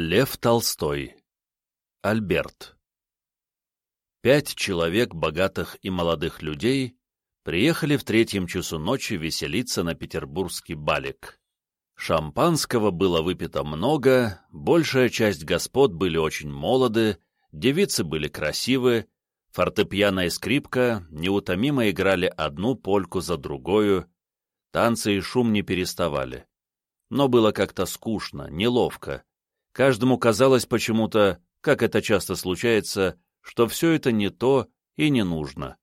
Лев Толстой. Альберт. Пять человек, богатых и молодых людей, приехали в третьем часу ночи веселиться на петербургский балик. Шампанского было выпито много, большая часть господ были очень молоды, девицы были красивы, фортепиано и скрипка неутомимо играли одну польку за другую, танцы и шум не переставали. Но было как-то скучно, неловко, Каждому казалось почему-то, как это часто случается, что все это не то и не нужно.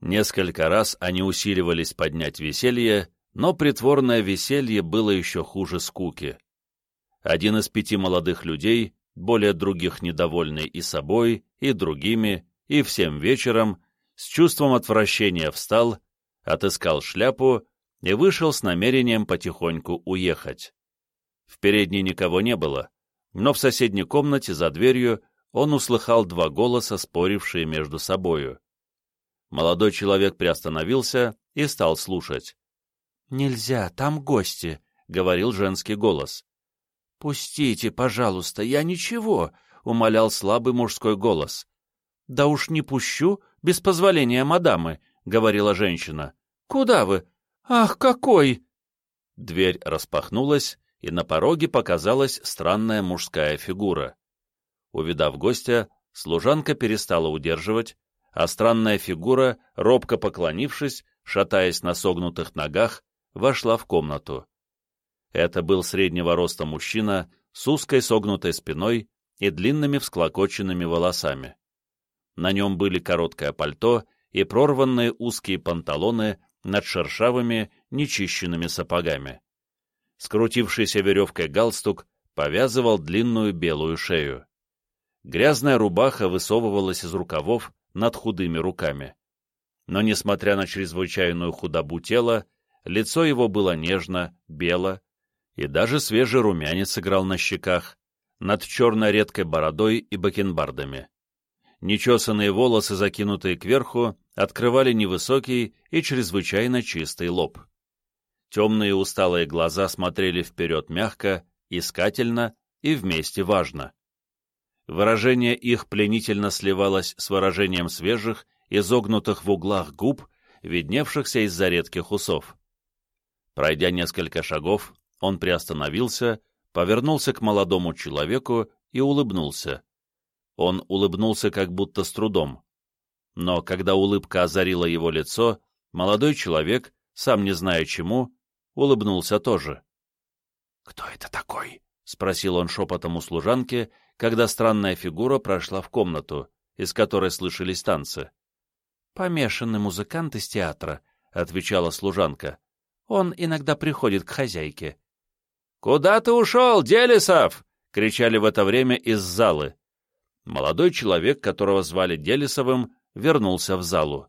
Несколько раз они усиливались поднять веселье, но притворное веселье было еще хуже скуки. Один из пяти молодых людей, более других недовольный и собой, и другими, и всем вечером, с чувством отвращения встал, отыскал шляпу и вышел с намерением потихоньку уехать. В передней никого не было, но в соседней комнате за дверью он услыхал два голоса, спорившие между собою. Молодой человек приостановился и стал слушать. «Нельзя, там гости», — говорил женский голос. «Пустите, пожалуйста, я ничего», — умолял слабый мужской голос. «Да уж не пущу, без позволения мадамы», — говорила женщина. «Куда вы? Ах, какой!» Дверь распахнулась, и на пороге показалась странная мужская фигура. Увидав гостя, служанка перестала удерживать, а странная фигура, робко поклонившись, шатаясь на согнутых ногах, вошла в комнату. Это был среднего роста мужчина с узкой согнутой спиной и длинными всклокоченными волосами. На нем были короткое пальто и прорванные узкие панталоны над шершавыми, нечищенными сапогами. Скрутившийся веревкой галстук повязывал длинную белую шею. Грязная рубаха высовывалась из рукавов над худыми руками. Но, несмотря на чрезвычайную худобу тела, лицо его было нежно, бело, и даже свежий румянец играл на щеках, над черной редкой бородой и бакенбардами. Нечесанные волосы, закинутые кверху, открывали невысокий и чрезвычайно чистый лоб. Темные усталые глаза смотрели вперед мягко, искательно и вместе важно. Выражение их пленительно сливалось с выражением свежих, изогнутых в углах губ, видневшихся из-за редких усов. Пройдя несколько шагов, он приостановился, повернулся к молодому человеку и улыбнулся. Он улыбнулся как будто с трудом. Но когда улыбка озарила его лицо, молодой человек, сам не зная чему, улыбнулся тоже. «Кто это такой?» — спросил он шепотом у служанки, когда странная фигура прошла в комнату, из которой слышались танцы. «Помешанный музыкант из театра», — отвечала служанка. «Он иногда приходит к хозяйке». «Куда ты ушел, Делисов?» — кричали в это время из залы. Молодой человек, которого звали Делисовым, вернулся в залу.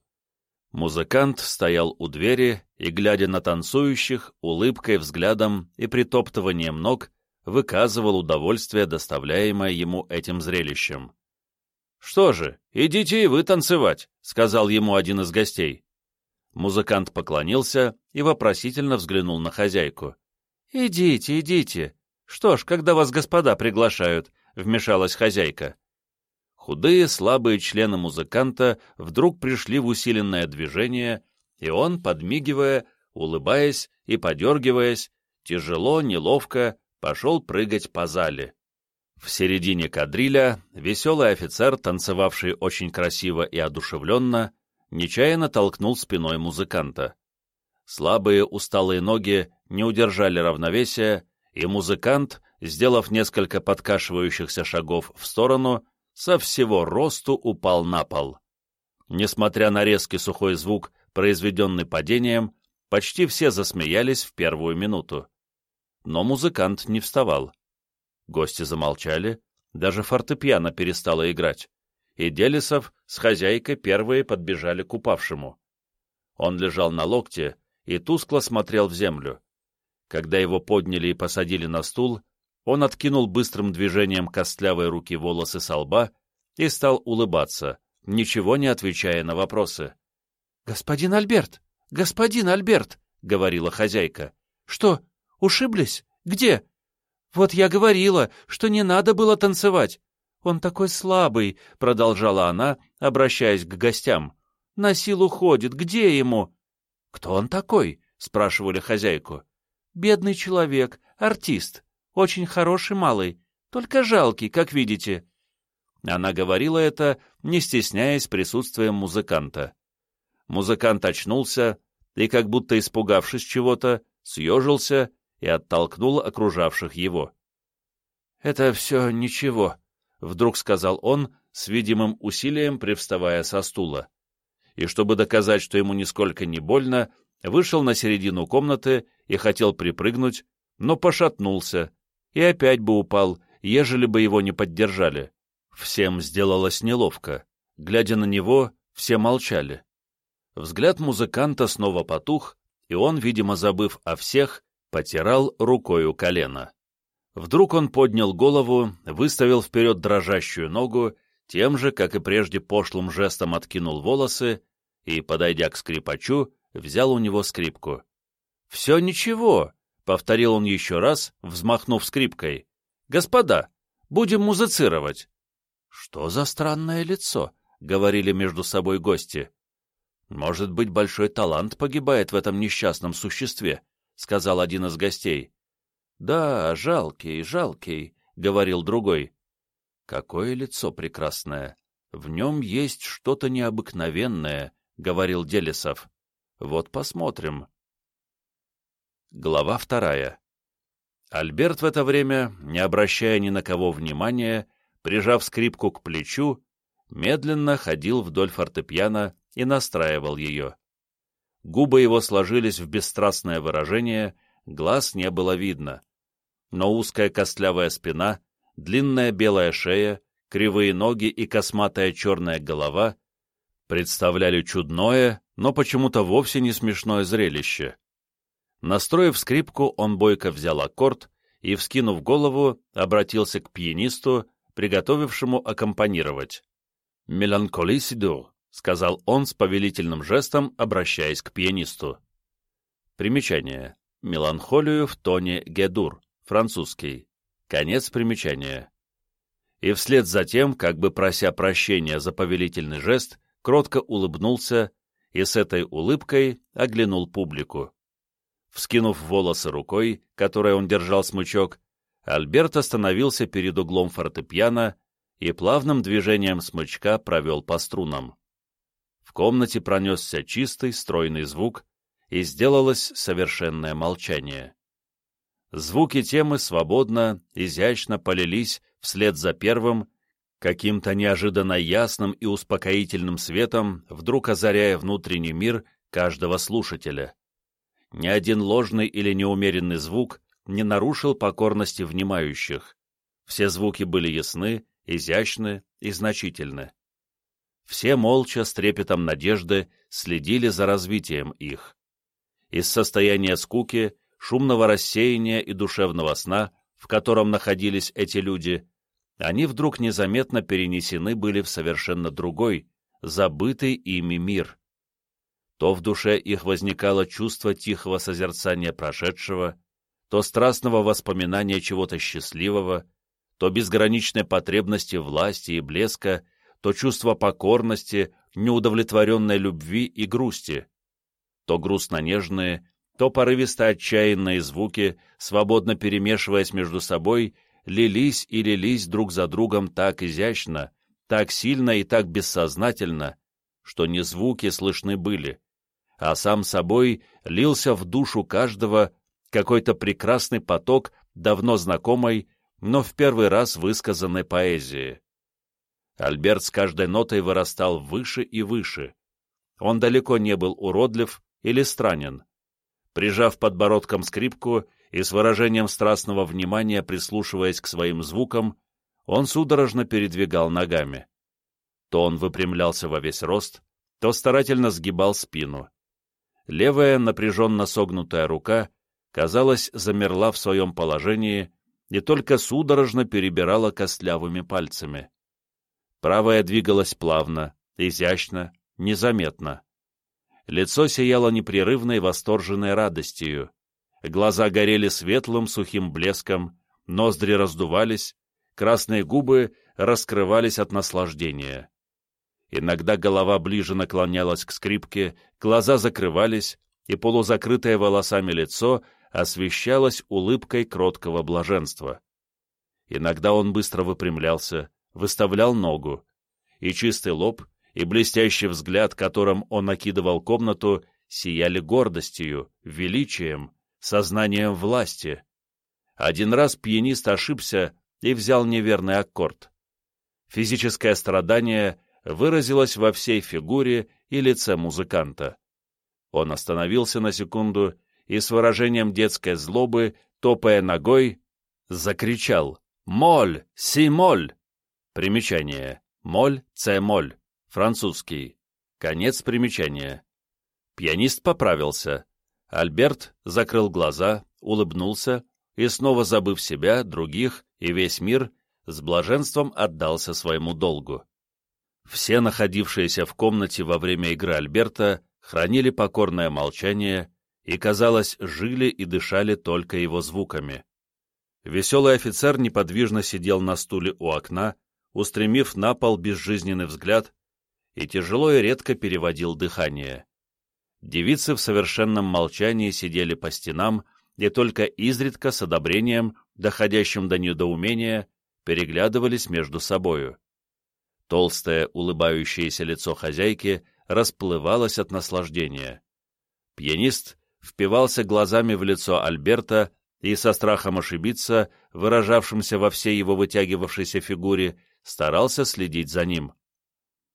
Музыкант стоял у двери и, глядя на танцующих, улыбкой, взглядом и притоптыванием ног, выказывал удовольствие, доставляемое ему этим зрелищем. «Что же, идите и вы танцевать», — сказал ему один из гостей. Музыкант поклонился и вопросительно взглянул на хозяйку. «Идите, идите. Что ж, когда вас господа приглашают», — вмешалась хозяйка. Худые, слабые члены музыканта вдруг пришли в усиленное движение, и он, подмигивая, улыбаясь и подергиваясь, тяжело, неловко пошел прыгать по зале. В середине кадриля веселый офицер, танцевавший очень красиво и одушевленно, нечаянно толкнул спиной музыканта. Слабые усталые ноги не удержали равновесия, и музыкант, сделав несколько подкашивающихся шагов в сторону, со всего росту упал на пол. Несмотря на резкий сухой звук, произведенный падением, почти все засмеялись в первую минуту. Но музыкант не вставал. Гости замолчали, даже фортепиано перестало играть, и Делисов с хозяйкой первые подбежали к упавшему. Он лежал на локте и тускло смотрел в землю. Когда его подняли и посадили на стул, он откинул быстрым движением костлявой руки волосы со лба и стал улыбаться, ничего не отвечая на вопросы. «Господин Альберт! Господин Альберт!» — говорила хозяйка. «Что, ушиблись? Где?» «Вот я говорила, что не надо было танцевать. Он такой слабый», — продолжала она, обращаясь к гостям. «На силу ходит. Где ему?» «Кто он такой?» — спрашивали хозяйку. «Бедный человек, артист. Очень хороший малый, только жалкий, как видите». Она говорила это, не стесняясь присутствием музыканта. Музыкант очнулся и, как будто испугавшись чего-то, съежился и оттолкнул окружавших его. «Это все ничего», — вдруг сказал он, с видимым усилием привставая со стула. И чтобы доказать, что ему нисколько не больно, вышел на середину комнаты и хотел припрыгнуть, но пошатнулся и опять бы упал, ежели бы его не поддержали. Всем сделалось неловко. Глядя на него, все молчали. Взгляд музыканта снова потух, и он, видимо, забыв о всех, потирал рукою колено. Вдруг он поднял голову, выставил вперед дрожащую ногу, тем же, как и прежде пошлым жестом откинул волосы и, подойдя к скрипачу, взял у него скрипку. «Все ничего», — повторил он еще раз, взмахнув скрипкой. «Господа, будем музицировать». «Что за странное лицо?» — говорили между собой гости. «Может быть, большой талант погибает в этом несчастном существе», — сказал один из гостей. «Да, жалкий, жалкий», — говорил другой. «Какое лицо прекрасное! В нем есть что-то необыкновенное», — говорил Делесов. «Вот посмотрим». Глава вторая. Альберт в это время, не обращая ни на кого внимания, прижав скрипку к плечу, медленно ходил вдоль фортепиано и настраивал ее. Губы его сложились в бесстрастное выражение, глаз не было видно. Но узкая костлявая спина, длинная белая шея, кривые ноги и косматая черная голова представляли чудное, но почему-то вовсе не смешное зрелище. Настроив скрипку, он бойко взял аккорд и, вскинув голову, обратился к пианисту, приготовившему аккомпанировать. «Меланколи сидур», — сказал он с повелительным жестом, обращаясь к пианисту. Примечание. Меланхолию в тоне гедур, французский. Конец примечания. И вслед за тем, как бы прося прощения за повелительный жест, кротко улыбнулся и с этой улыбкой оглянул публику. Вскинув волосы рукой, которой он держал смычок, Альберт остановился перед углом фортепиано и плавным движением смычка провел по струнам. В комнате пронесся чистый, стройный звук, и сделалось совершенное молчание. Звуки темы свободно, изящно полились вслед за первым, каким-то неожиданно ясным и успокоительным светом, вдруг озаряя внутренний мир каждого слушателя. Ни один ложный или неумеренный звук не нарушил покорности внимающих. Все звуки были ясны, изящны и значительны. Все молча, с трепетом надежды, следили за развитием их. Из состояния скуки, шумного рассеяния и душевного сна, в котором находились эти люди, они вдруг незаметно перенесены были в совершенно другой, забытый ими мир. То в душе их возникало чувство тихого созерцания прошедшего, то страстного воспоминания чего-то счастливого, то безграничной потребности власти и блеска, то чувство покорности, неудовлетворенной любви и грусти, то грустно-нежные, то порывисто-отчаянные звуки, свободно перемешиваясь между собой, лились и лились друг за другом так изящно, так сильно и так бессознательно, что не звуки слышны были, а сам собой лился в душу каждого какой-то прекрасный поток давно знакомой, но в первый раз высказанной поэзии. Альберт с каждой нотой вырастал выше и выше. Он далеко не был уродлив или странен. Прижав подбородком скрипку и с выражением страстного внимания прислушиваясь к своим звукам, он судорожно передвигал ногами. То он выпрямлялся во весь рост, то старательно сгибал спину. Левая напряженно согнутая рука казалось, замерла в своем положении и только судорожно перебирала костлявыми пальцами. Правая двигалась плавно, изящно, незаметно. Лицо сияло непрерывной восторженной радостью. Глаза горели светлым сухим блеском, ноздри раздувались, красные губы раскрывались от наслаждения. Иногда голова ближе наклонялась к скрипке, глаза закрывались, и полузакрытое волосами лицо освещалось улыбкой кроткого блаженства. Иногда он быстро выпрямлялся, выставлял ногу, и чистый лоб, и блестящий взгляд, которым он накидывал комнату, сияли гордостью, величием, сознанием власти. Один раз пианист ошибся и взял неверный аккорд. Физическое страдание выразилось во всей фигуре и лице музыканта. Он остановился на секунду и с выражением детской злобы, топая ногой, закричал «Моль! Си-моль!» Примечание. Моль, С-моль. Французский. Конец примечания. Пианист поправился. Альберт закрыл глаза, улыбнулся и, снова забыв себя, других и весь мир, с блаженством отдался своему долгу. Все находившиеся в комнате во время игры Альберта хранили покорное молчание и, казалось, жили и дышали только его звуками. Веселый офицер неподвижно сидел на стуле у окна, устремив на пол безжизненный взгляд, и тяжело и редко переводил дыхание. Девицы в совершенном молчании сидели по стенам и только изредка с одобрением, доходящим до недоумения, переглядывались между собою. Толстое, улыбающееся лицо хозяйки расплывалось от наслаждения. Пьянист впивался глазами в лицо Альберта и со страхом ошибиться, выражавшимся во всей его вытягивавшейся фигуре, старался следить за ним.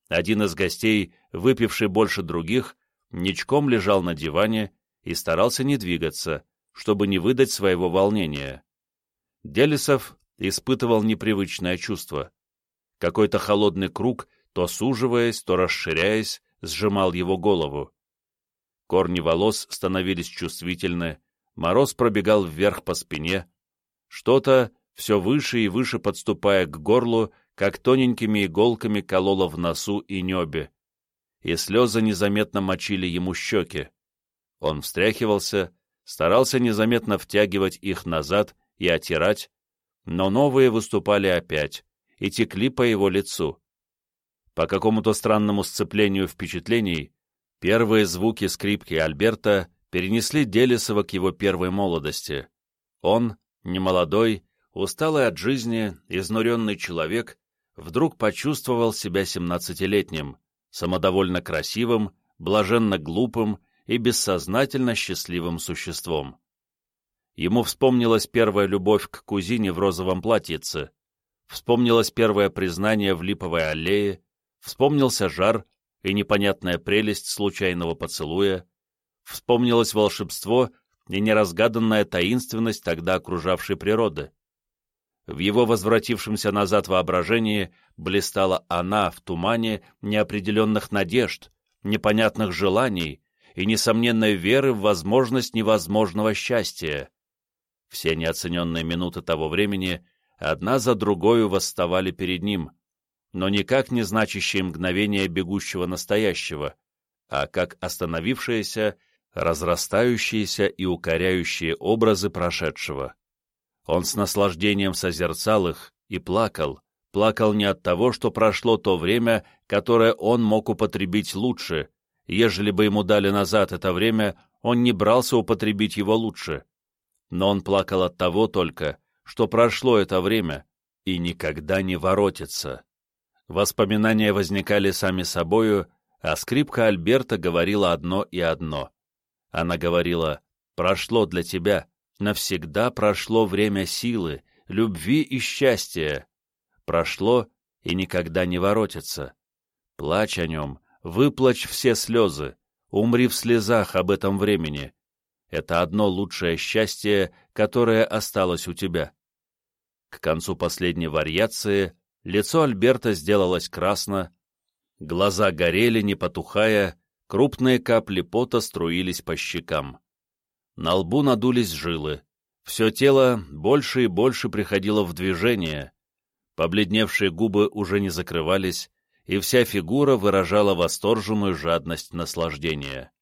Один из гостей, выпивший больше других, ничком лежал на диване и старался не двигаться, чтобы не выдать своего волнения. Делисов испытывал непривычное чувство. Какой-то холодный круг, то суживаясь, то расширяясь, сжимал его голову. Корни волос становились чувствительны, мороз пробегал вверх по спине. Что-то, все выше и выше подступая к горлу, как тоненькими иголками кололо в носу и небе, и слезы незаметно мочили ему щеки. Он встряхивался, старался незаметно втягивать их назад и отирать, но новые выступали опять и текли по его лицу. По какому-то странному сцеплению впечатлений первые звуки скрипки Альберта перенесли Делисова к его первой молодости. Он, немолодой, усталый от жизни, изнуренный человек, вдруг почувствовал себя семнадцатилетним, самодовольно красивым, блаженно глупым и бессознательно счастливым существом. Ему вспомнилась первая любовь к кузине в розовом платьице, вспомнилось первое признание в липовой аллее, вспомнился жар и непонятная прелесть случайного поцелуя, вспомнилось волшебство и неразгаданная таинственность тогда окружавшей природы. В его возвратившемся назад воображении блистала она в тумане неопределенных надежд, непонятных желаний и несомненной веры в возможность невозможного счастья. Все неоцененные минуты того времени одна за другою восставали перед ним, но никак не значащие мгновения бегущего настоящего, а как остановившиеся, разрастающиеся и укоряющие образы прошедшего. Он с наслаждением созерцал их и плакал, плакал не от того, что прошло то время, которое он мог употребить лучше, ежели бы ему дали назад это время, он не брался употребить его лучше. Но он плакал от того только, что прошло это время и никогда не воротится. Воспоминания возникали сами собою, а скрипка Альберта говорила одно и одно. Она говорила «Прошло для тебя, навсегда прошло время силы, любви и счастья. Прошло и никогда не воротится. Плачь о нем, выплачь все слезы, умри в слезах об этом времени. Это одно лучшее счастье, которое осталось у тебя. К концу последней вариации лицо Альберта сделалось красно, глаза горели, не потухая, крупные капли пота струились по щекам. На лбу надулись жилы. Все тело больше и больше приходило в движение. Побледневшие губы уже не закрывались, и вся фигура выражала восторженную жадность наслаждения.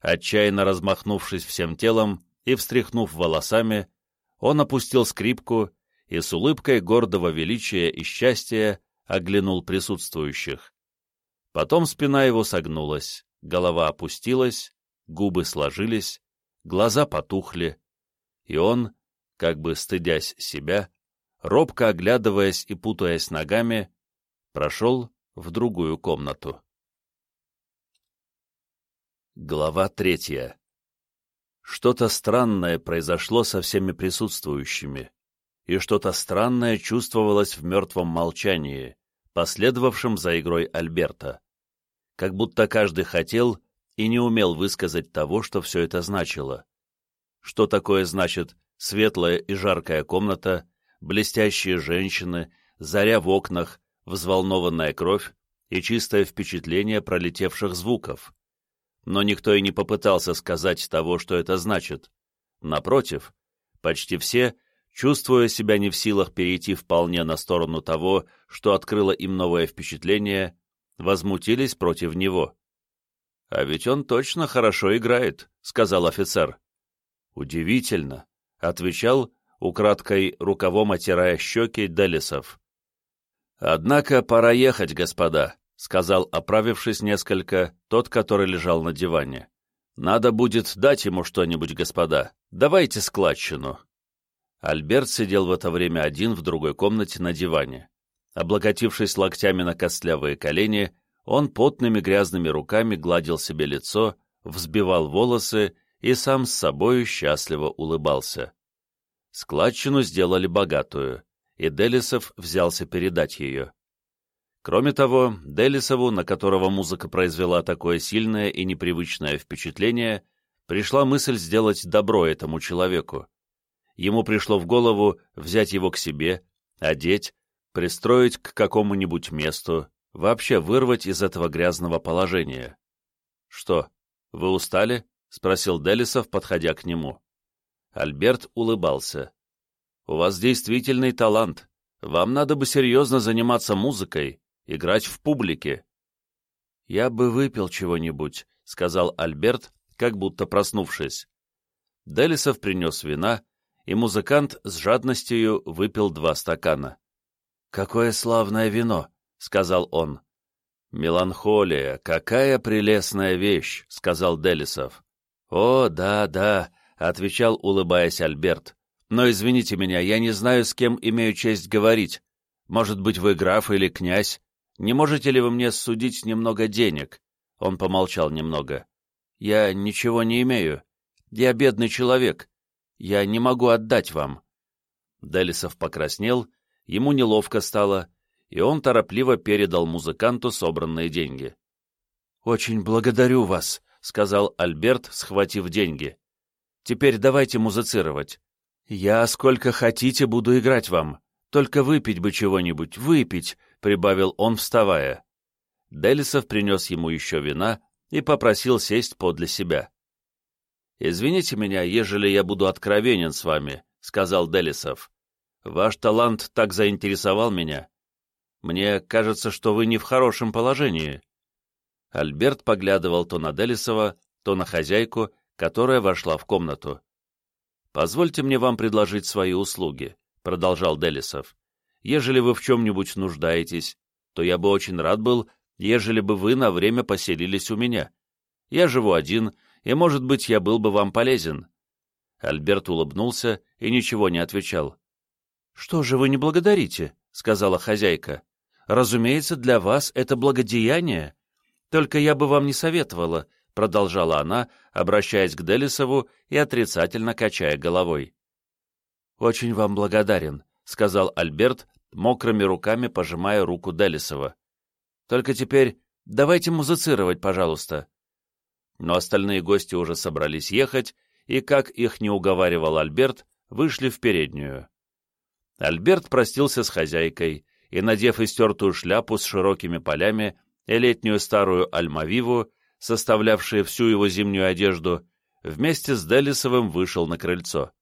Отчаянно размахнувшись всем телом и встряхнув волосами, Он опустил скрипку и с улыбкой гордого величия и счастья оглянул присутствующих. Потом спина его согнулась, голова опустилась, губы сложились, глаза потухли, и он, как бы стыдясь себя, робко оглядываясь и путаясь ногами, прошел в другую комнату. Глава третья. Что-то странное произошло со всеми присутствующими, и что-то странное чувствовалось в мертвом молчании, последовавшем за игрой Альберта. Как будто каждый хотел и не умел высказать того, что все это значило. Что такое значит светлая и жаркая комната, блестящие женщины, заря в окнах, взволнованная кровь и чистое впечатление пролетевших звуков? Но никто и не попытался сказать того, что это значит. Напротив, почти все, чувствуя себя не в силах перейти вполне на сторону того, что открыло им новое впечатление, возмутились против него. «А ведь он точно хорошо играет», — сказал офицер. «Удивительно», — отвечал, украдкой рукавом отирая щеки Делисов. «Однако пора ехать, господа», — сказал, оправившись несколько, тот, который лежал на диване. «Надо будет дать ему что-нибудь, господа. Давайте складчину». Альберт сидел в это время один в другой комнате на диване. Облокотившись локтями на костлявые колени, он потными грязными руками гладил себе лицо, взбивал волосы и сам с собою счастливо улыбался. Складчину сделали богатую, и Делисов взялся передать ее. Кроме того, Делисову, на которого музыка произвела такое сильное и непривычное впечатление, пришла мысль сделать добро этому человеку. Ему пришло в голову взять его к себе, одеть, пристроить к какому-нибудь месту, вообще вырвать из этого грязного положения. «Что, вы устали?» — спросил Делисов, подходя к нему. Альберт улыбался. «У вас действительный талант. Вам надо бы серьезно заниматься музыкой, играть в публике. «Я бы выпил чего-нибудь», — сказал Альберт, как будто проснувшись. Делисов принес вина, и музыкант с жадностью выпил два стакана. «Какое славное вино!» — сказал он. «Меланхолия, какая прелестная вещь!» — сказал Делисов. «О, да, да», — отвечал, улыбаясь Альберт. «Но извините меня, я не знаю, с кем имею честь говорить. Может быть, вы граф или князь? Не можете ли вы мне судить немного денег?» Он помолчал немного. «Я ничего не имею. Я бедный человек. Я не могу отдать вам». Делисов покраснел, ему неловко стало, и он торопливо передал музыканту собранные деньги. «Очень благодарю вас», — сказал Альберт, схватив деньги. «Теперь давайте музицировать. Я сколько хотите буду играть вам. Только выпить бы чего-нибудь, выпить, — прибавил он, вставая. Делисов принес ему еще вина и попросил сесть подле себя. «Извините меня, ежели я буду откровенен с вами», — сказал Делисов. «Ваш талант так заинтересовал меня. Мне кажется, что вы не в хорошем положении». Альберт поглядывал то на Делисова, то на хозяйку, которая вошла в комнату. «Позвольте мне вам предложить свои услуги», — продолжал Делисов. Ежели вы в чем-нибудь нуждаетесь, то я бы очень рад был, ежели бы вы на время поселились у меня. Я живу один, и, может быть, я был бы вам полезен». Альберт улыбнулся и ничего не отвечал. «Что же вы не благодарите?» — сказала хозяйка. «Разумеется, для вас это благодеяние. Только я бы вам не советовала», — продолжала она, обращаясь к Делисову и отрицательно качая головой. «Очень вам благодарен», — сказал Альберт, мокрыми руками пожимая руку Делисова. «Только теперь давайте музицировать, пожалуйста». Но остальные гости уже собрались ехать, и, как их не уговаривал Альберт, вышли в переднюю. Альберт простился с хозяйкой и, надев истертую шляпу с широкими полями и летнюю старую альмавиву, составлявшие всю его зимнюю одежду, вместе с Делисовым вышел на крыльцо.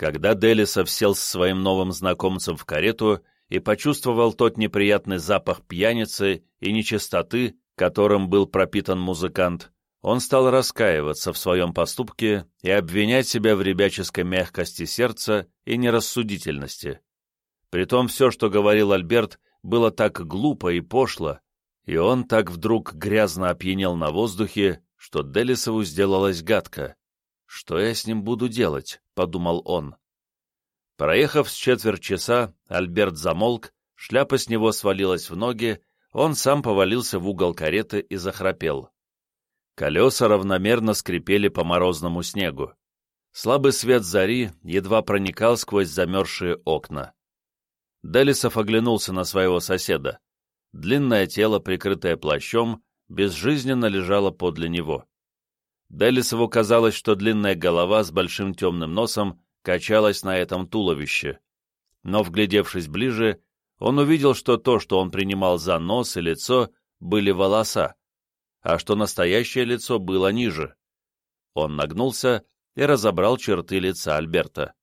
Когда Делисов сел с своим новым знакомцем в карету и почувствовал тот неприятный запах пьяницы и нечистоты, которым был пропитан музыкант, он стал раскаиваться в своем поступке и обвинять себя в ребяческой мягкости сердца и нерассудительности. Притом все, что говорил Альберт, было так глупо и пошло, и он так вдруг грязно опьянел на воздухе, что Делисову сделалось гадко. «Что я с ним буду делать?» — подумал он. Проехав с четверть часа, Альберт замолк, шляпа с него свалилась в ноги, он сам повалился в угол кареты и захрапел. Колеса равномерно скрипели по морозному снегу. Слабый свет зари едва проникал сквозь замерзшие окна. Делисов оглянулся на своего соседа. Длинное тело, прикрытое плащом, безжизненно лежало подле него. Делисову казалось, что длинная голова с большим темным носом качалась на этом туловище. Но, вглядевшись ближе, он увидел, что то, что он принимал за нос и лицо, были волоса, а что настоящее лицо было ниже. Он нагнулся и разобрал черты лица Альберта.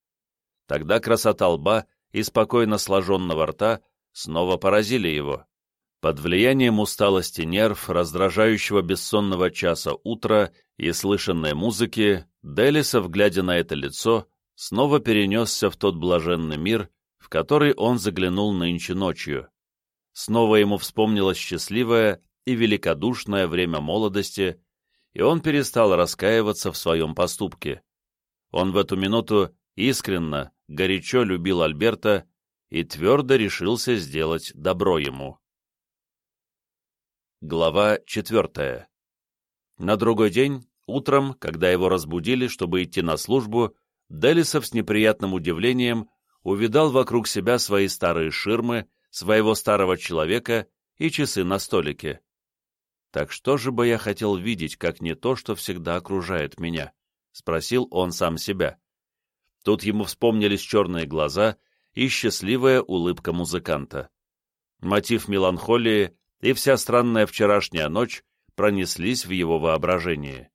Тогда красота лба и спокойно сложенного рта снова поразили его. Под влиянием усталости нерв, раздражающего бессонного часа утра и слышанной музыки, Делисов, глядя на это лицо, снова перенесся в тот блаженный мир, в который он заглянул нынче ночью. Снова ему вспомнилось счастливое и великодушное время молодости, и он перестал раскаиваться в своем поступке. Он в эту минуту искренно, горячо любил Альберта и твердо решился сделать добро ему. Глава четвертая. На другой день, утром, когда его разбудили, чтобы идти на службу, Делисов с неприятным удивлением увидал вокруг себя свои старые ширмы, своего старого человека и часы на столике. «Так что же бы я хотел видеть, как не то, что всегда окружает меня?» — спросил он сам себя. Тут ему вспомнились черные глаза и счастливая улыбка музыканта. Мотив меланхолии и вся странная вчерашняя ночь пронеслись в его воображении.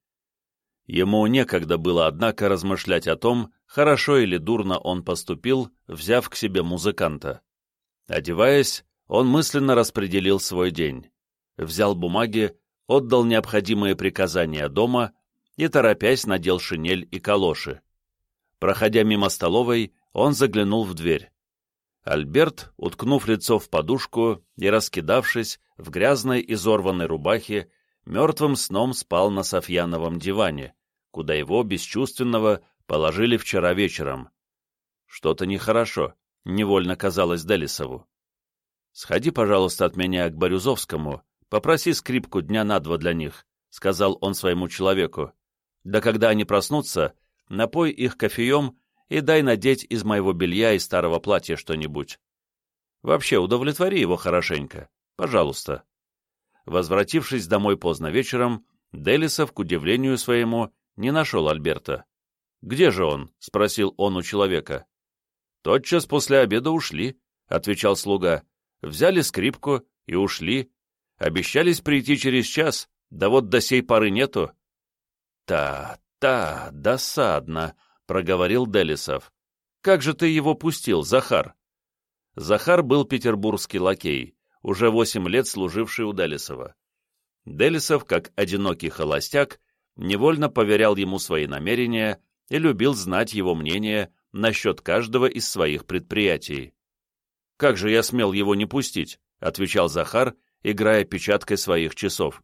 Ему некогда было, однако, размышлять о том, хорошо или дурно он поступил, взяв к себе музыканта. Одеваясь, он мысленно распределил свой день. Взял бумаги, отдал необходимые приказания дома и, торопясь, надел шинель и калоши. Проходя мимо столовой, он заглянул в дверь. Альберт, уткнув лицо в подушку и раскидавшись в грязной изорванной рубахе, мертвым сном спал на Софьяновом диване, куда его, бесчувственного, положили вчера вечером. Что-то нехорошо, невольно казалось Делисову. «Сходи, пожалуйста, от меня к Борюзовскому, попроси скрипку дня на два для них», — сказал он своему человеку. «Да когда они проснутся, напой их кофеем и дай надеть из моего белья и старого платья что-нибудь. Вообще, удовлетвори его хорошенько, пожалуйста». Возвратившись домой поздно вечером, Делисов, к удивлению своему, не нашел Альберта. «Где же он?» — спросил он у человека. «Тотчас после обеда ушли», — отвечал слуга. «Взяли скрипку и ушли. Обещались прийти через час, да вот до сей поры нету». «Та, та, досадно», — проговорил Делисов. «Как же ты его пустил, Захар?» Захар был петербургский лакей, уже восемь лет служивший у Делисова. Делисов, как одинокий холостяк, невольно поверял ему свои намерения и любил знать его мнение насчет каждого из своих предприятий. «Как же я смел его не пустить?» — отвечал Захар, играя печаткой своих часов.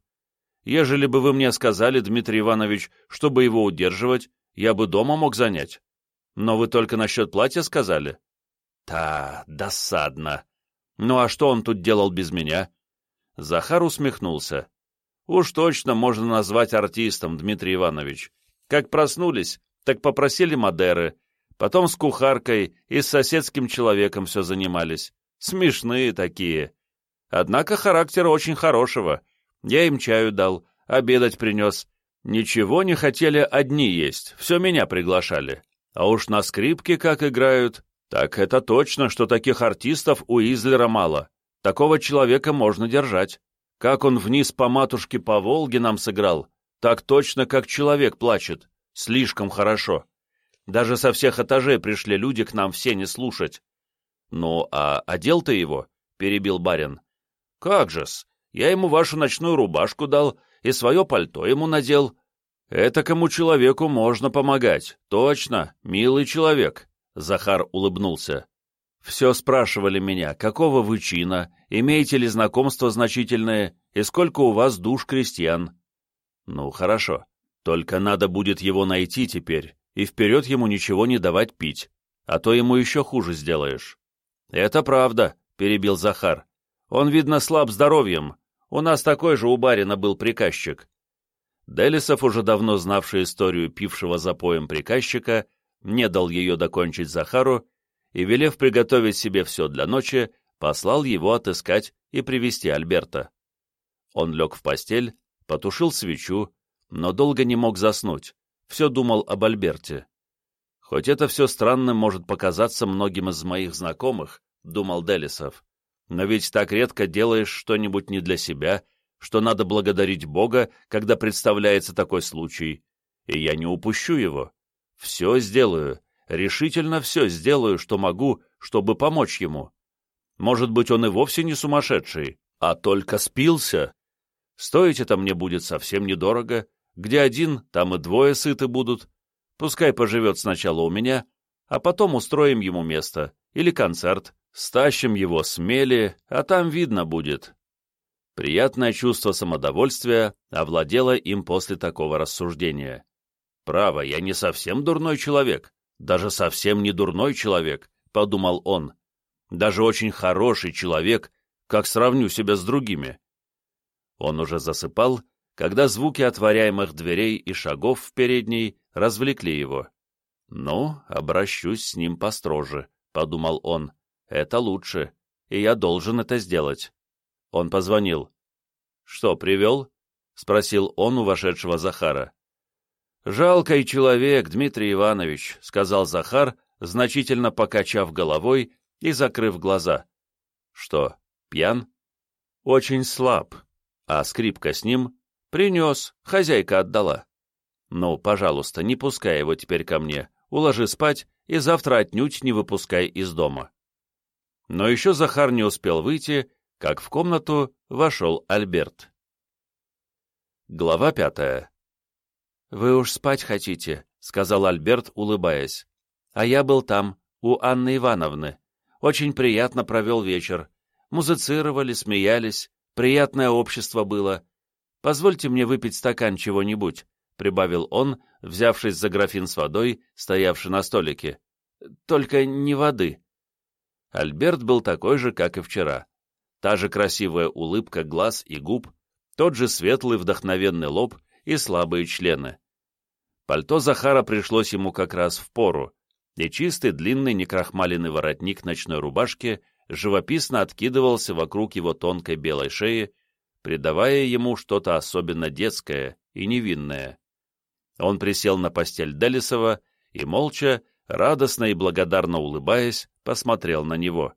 «Ежели бы вы мне сказали, Дмитрий Иванович, чтобы его удерживать, я бы дома мог занять. Но вы только насчет платья сказали?» «Та, досадно. Ну а что он тут делал без меня?» Захар усмехнулся. «Уж точно можно назвать артистом, Дмитрий Иванович. Как проснулись, так попросили Мадеры, потом с кухаркой и с соседским человеком все занимались. Смешные такие. Однако характера очень хорошего. Я им чаю дал, обедать принес. Ничего не хотели одни есть, все меня приглашали. А уж на скрипке как играют, так это точно, что таких артистов у Излера мало. Такого человека можно держать. Как он вниз по матушке по Волге нам сыграл, так точно, как человек плачет. Слишком хорошо. Даже со всех этажей пришли люди к нам все не слушать. Ну, а одел ты его? — перебил барин. Как же-с, я ему вашу ночную рубашку дал и свое пальто ему надел. Этакому человеку можно помогать. Точно, милый человек. Захар улыбнулся. Все спрашивали меня, какого вы чина, имеете ли знакомство значительное, и сколько у вас душ крестьян. Ну, хорошо. Только надо будет его найти теперь, и вперед ему ничего не давать пить, а то ему еще хуже сделаешь. Это правда, перебил Захар. Он, видно, слаб здоровьем. У нас такой же у барина был приказчик. Делисов, уже давно знавший историю пившего за поем приказчика, не дал ее докончить Захару и, велев приготовить себе все для ночи, послал его отыскать и привести Альберта. Он лег в постель, потушил свечу, но долго не мог заснуть, все думал об Альберте. Хоть это все странным может показаться многим из моих знакомых, думал Делисов, но ведь так редко делаешь что-нибудь не для себя, что надо благодарить Бога, когда представляется такой случай, и я не упущу его. Все сделаю, решительно все сделаю, что могу, чтобы помочь ему. Может быть, он и вовсе не сумасшедший, а только спился. Стоить это мне будет совсем недорого. Где один, там и двое сыты будут. Пускай поживет сначала у меня, а потом устроим ему место или концерт, Стащим его смели, а там видно будет. Приятное чувство самодовольствия овладело им после такого рассуждения. «Право, я не совсем дурной человек, даже совсем не дурной человек», — подумал он. «Даже очень хороший человек, как сравню себя с другими». Он уже засыпал, когда звуки отворяемых дверей и шагов в передней развлекли его. «Ну, обращусь с ним построже», — подумал он. Это лучше, и я должен это сделать. Он позвонил. «Что, привел?» — спросил он у вошедшего Захара. «Жалкий человек, Дмитрий Иванович», — сказал Захар, значительно покачав головой и закрыв глаза. «Что, пьян?» «Очень слаб. А скрипка с ним?» «Принес, хозяйка отдала». «Ну, пожалуйста, не пускай его теперь ко мне, уложи спать и завтра отнюдь не выпускай из дома». Но еще Захар не успел выйти, как в комнату вошел Альберт. Глава пятая. «Вы уж спать хотите», — сказал Альберт, улыбаясь. «А я был там, у Анны Ивановны. Очень приятно провел вечер. Музицировали, смеялись, приятное общество было. Позвольте мне выпить стакан чего-нибудь», — прибавил он, взявшись за графин с водой, стоявший на столике. «Только не воды». Альберт был такой же, как и вчера. Та же красивая улыбка глаз и губ, тот же светлый вдохновенный лоб и слабые члены. Пальто Захара пришлось ему как раз в пору, и чистый длинный некрахмаленный воротник ночной рубашки живописно откидывался вокруг его тонкой белой шеи, придавая ему что-то особенно детское и невинное. Он присел на постель Делисова и молча, радостно и благодарно улыбаясь, посмотрел на него.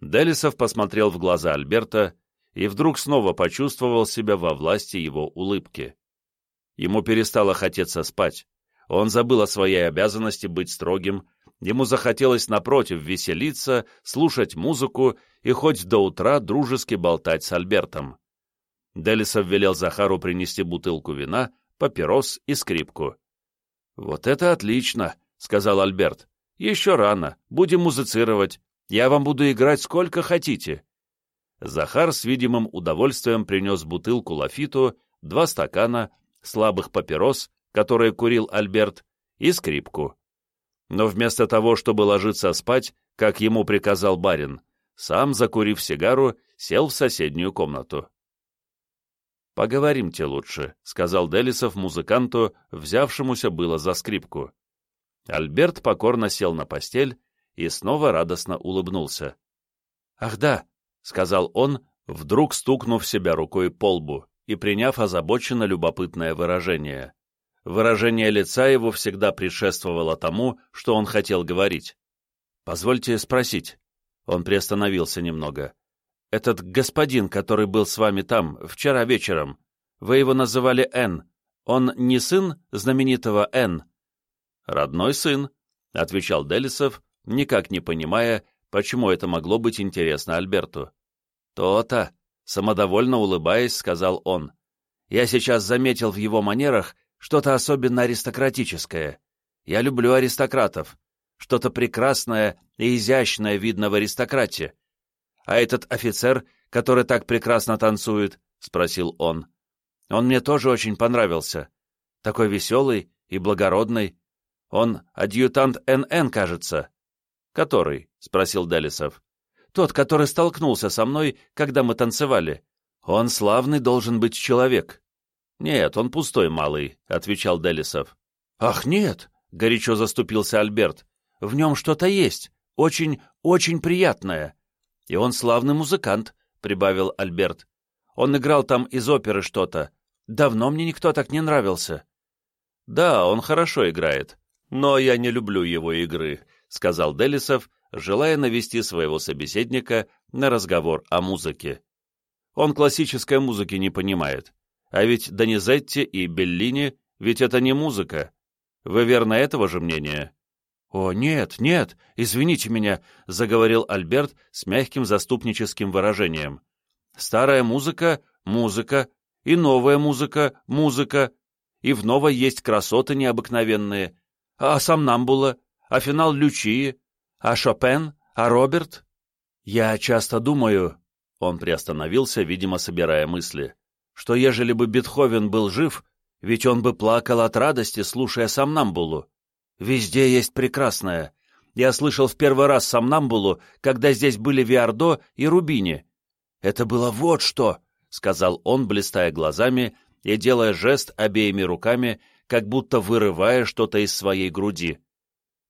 Делисов посмотрел в глаза Альберта и вдруг снова почувствовал себя во власти его улыбки. Ему перестало хотеться спать, он забыл о своей обязанности быть строгим, ему захотелось, напротив, веселиться, слушать музыку и хоть до утра дружески болтать с Альбертом. Делисов велел Захару принести бутылку вина, папирос и скрипку. «Вот это отлично!» — сказал Альберт. «Еще рано. Будем музицировать. Я вам буду играть сколько хотите». Захар с видимым удовольствием принес бутылку лафиту, два стакана, слабых папирос, которые курил Альберт, и скрипку. Но вместо того, чтобы ложиться спать, как ему приказал барин, сам, закурив сигару, сел в соседнюю комнату. «Поговоримте лучше», — сказал Делисов музыканту, взявшемуся было за скрипку. Альберт покорно сел на постель и снова радостно улыбнулся. «Ах да», — сказал он, вдруг стукнув себя рукой по лбу и приняв озабоченно любопытное выражение. Выражение лица его всегда предшествовало тому, что он хотел говорить. «Позвольте спросить». Он приостановился немного. «Этот господин, который был с вами там, вчера вечером, вы его называли Н. Он не сын знаменитого Н, «Родной сын», — отвечал Делисов, никак не понимая, почему это могло быть интересно Альберту. «То-то», — самодовольно улыбаясь, сказал он. Я сейчас заметил в его манерах что-то особенно аристократическое. Я люблю аристократов. Что-то прекрасное и изящное видно в аристократе. А этот офицер, который так прекрасно танцует, — спросил он. Он мне тоже очень понравился. Такой веселый и благородный. Он адъютант НН, кажется. «Который?» — спросил Делисов. «Тот, который столкнулся со мной, когда мы танцевали. Он славный должен быть человек». «Нет, он пустой малый», — отвечал Делисов. «Ах, нет!» — горячо заступился Альберт. «В нем что-то есть, очень, очень приятное. И он славный музыкант», — прибавил Альберт. «Он играл там из оперы что-то. Давно мне никто так не нравился». «Да, он хорошо играет, но я не люблю его игры», — сказал Делисов, желая навести своего собеседника на разговор о музыке. Он классической музыки не понимает. А ведь Донизетти и Беллини, ведь это не музыка. Вы верно этого же мнения? «О, нет, нет, извините меня», — заговорил Альберт с мягким заступническим выражением. «Старая музыка — музыка, и новая музыка — музыка, и в новой есть красоты необыкновенные. А Самнамбула, а финал Лючии, а Шопен, а Роберт?» «Я часто думаю...» — он приостановился, видимо, собирая мысли что ежели бы Бетховен был жив, ведь он бы плакал от радости, слушая Самнамбулу. Везде есть прекрасное. Я слышал в первый раз Самнамбулу, когда здесь были Виардо и Рубини. Это было вот что, — сказал он, блистая глазами и делая жест обеими руками, как будто вырывая что-то из своей груди.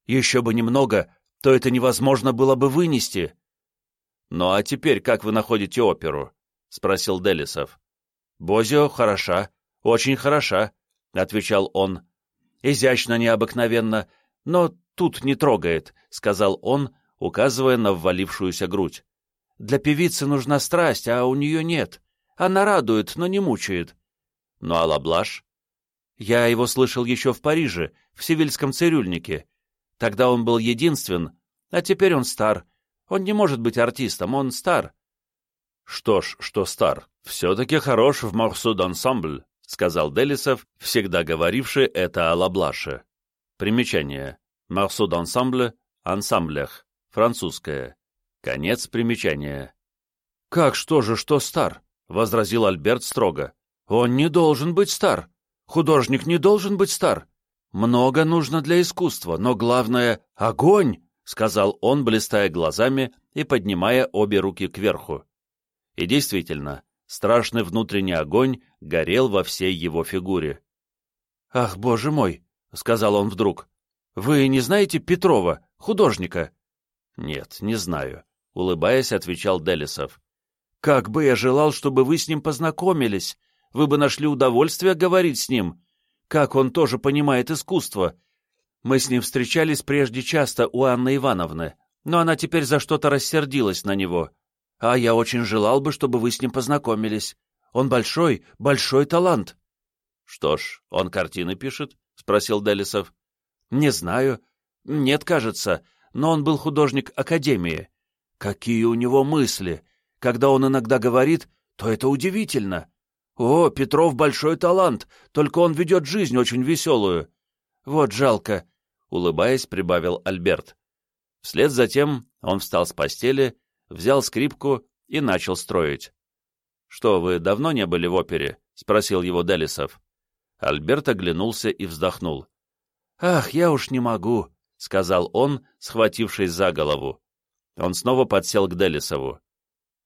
Еще бы немного, то это невозможно было бы вынести. — Ну а теперь как вы находите оперу? — спросил Делисов. «Бозио хороша, очень хороша», — отвечал он. «Изящно необыкновенно, но тут не трогает», — сказал он, указывая на ввалившуюся грудь. «Для певицы нужна страсть, а у нее нет. Она радует, но не мучает». «Ну а Лаблаш?» «Я его слышал еще в Париже, в Севильском цирюльнике. Тогда он был единствен, а теперь он стар. Он не может быть артистом, он стар». «Что ж, что стар, все-таки хорош в morceaux d'ensemble», — сказал Делесов, всегда говоривший это о Лаблаше. Примечание. Morceaux d'ensemble, ансамблях, французское. Конец примечания. «Как что же, что стар?» — возразил Альберт строго. «Он не должен быть стар. Художник не должен быть стар. Много нужно для искусства, но главное — огонь!» — сказал он, блистая глазами и поднимая обе руки кверху. И действительно, страшный внутренний огонь горел во всей его фигуре. «Ах, боже мой!» — сказал он вдруг. «Вы не знаете Петрова, художника?» «Нет, не знаю», — улыбаясь, отвечал Делисов. «Как бы я желал, чтобы вы с ним познакомились! Вы бы нашли удовольствие говорить с ним! Как он тоже понимает искусство! Мы с ним встречались прежде часто у Анны Ивановны, но она теперь за что-то рассердилась на него. А я очень желал бы, чтобы вы с ним познакомились. Он большой, большой талант. — Что ж, он картины пишет? — спросил Делисов. — Не знаю. Нет, кажется, но он был художник Академии. Какие у него мысли! Когда он иногда говорит, то это удивительно. О, Петров большой талант, только он ведет жизнь очень веселую. Вот жалко, — улыбаясь, прибавил Альберт. Вслед за тем он встал с постели взял скрипку и начал строить. «Что, вы давно не были в опере?» — спросил его Делисов. Альберт оглянулся и вздохнул. «Ах, я уж не могу», — сказал он, схватившись за голову. Он снова подсел к Делисову.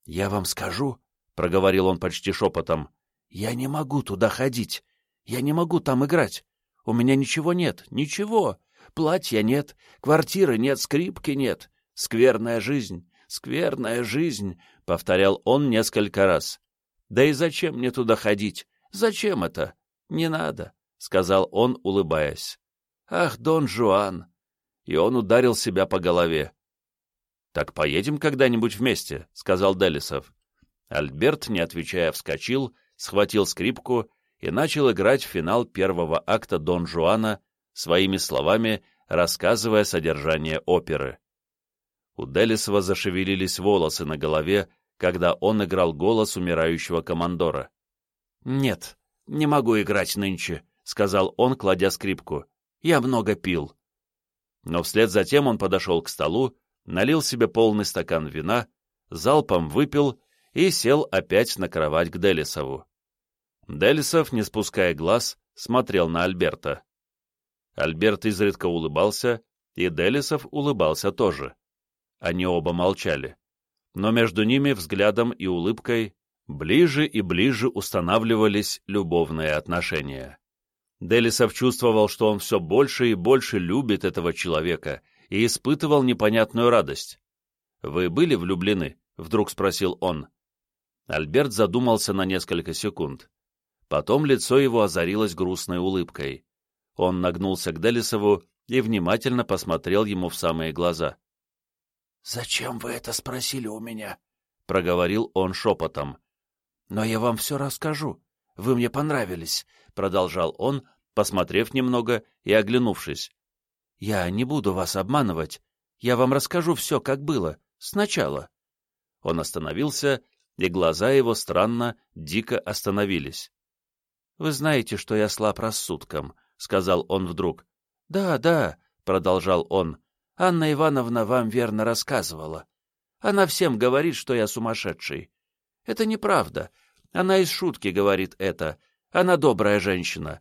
«Я вам скажу», — проговорил он почти шепотом, — «я не могу туда ходить. Я не могу там играть. У меня ничего нет, ничего. Платья нет, квартиры нет, скрипки нет. Скверная жизнь. «Скверная жизнь», — повторял он несколько раз. «Да и зачем мне туда ходить? Зачем это? Не надо», — сказал он, улыбаясь. «Ах, Дон Жуан!» И он ударил себя по голове. «Так поедем когда-нибудь вместе», — сказал Делисов. Альберт, не отвечая, вскочил, схватил скрипку и начал играть финал первого акта Дон Жуана, своими словами рассказывая содержание оперы. У Делисова зашевелились волосы на голове, когда он играл голос умирающего командора. «Нет, не могу играть нынче», — сказал он, кладя скрипку. «Я много пил». Но вслед за тем он подошел к столу, налил себе полный стакан вина, залпом выпил и сел опять на кровать к Делисову. Делисов, не спуская глаз, смотрел на Альберта. Альберт изредка улыбался, и Делисов улыбался тоже. Они оба молчали. Но между ними взглядом и улыбкой ближе и ближе устанавливались любовные отношения. Делисов чувствовал, что он все больше и больше любит этого человека и испытывал непонятную радость. «Вы были влюблены?» — вдруг спросил он. Альберт задумался на несколько секунд. Потом лицо его озарилось грустной улыбкой. Он нагнулся к Делисову и внимательно посмотрел ему в самые глаза. «Зачем вы это спросили у меня?» — проговорил он шепотом. «Но я вам все расскажу. Вы мне понравились», — продолжал он, посмотрев немного и оглянувшись. «Я не буду вас обманывать. Я вам расскажу все, как было, сначала». Он остановился, и глаза его странно, дико остановились. «Вы знаете, что я слаб рассудком», — сказал он вдруг. «Да, да», — продолжал он, — «Анна Ивановна вам верно рассказывала. Она всем говорит, что я сумасшедший. Это неправда. Она из шутки говорит это. Она добрая женщина.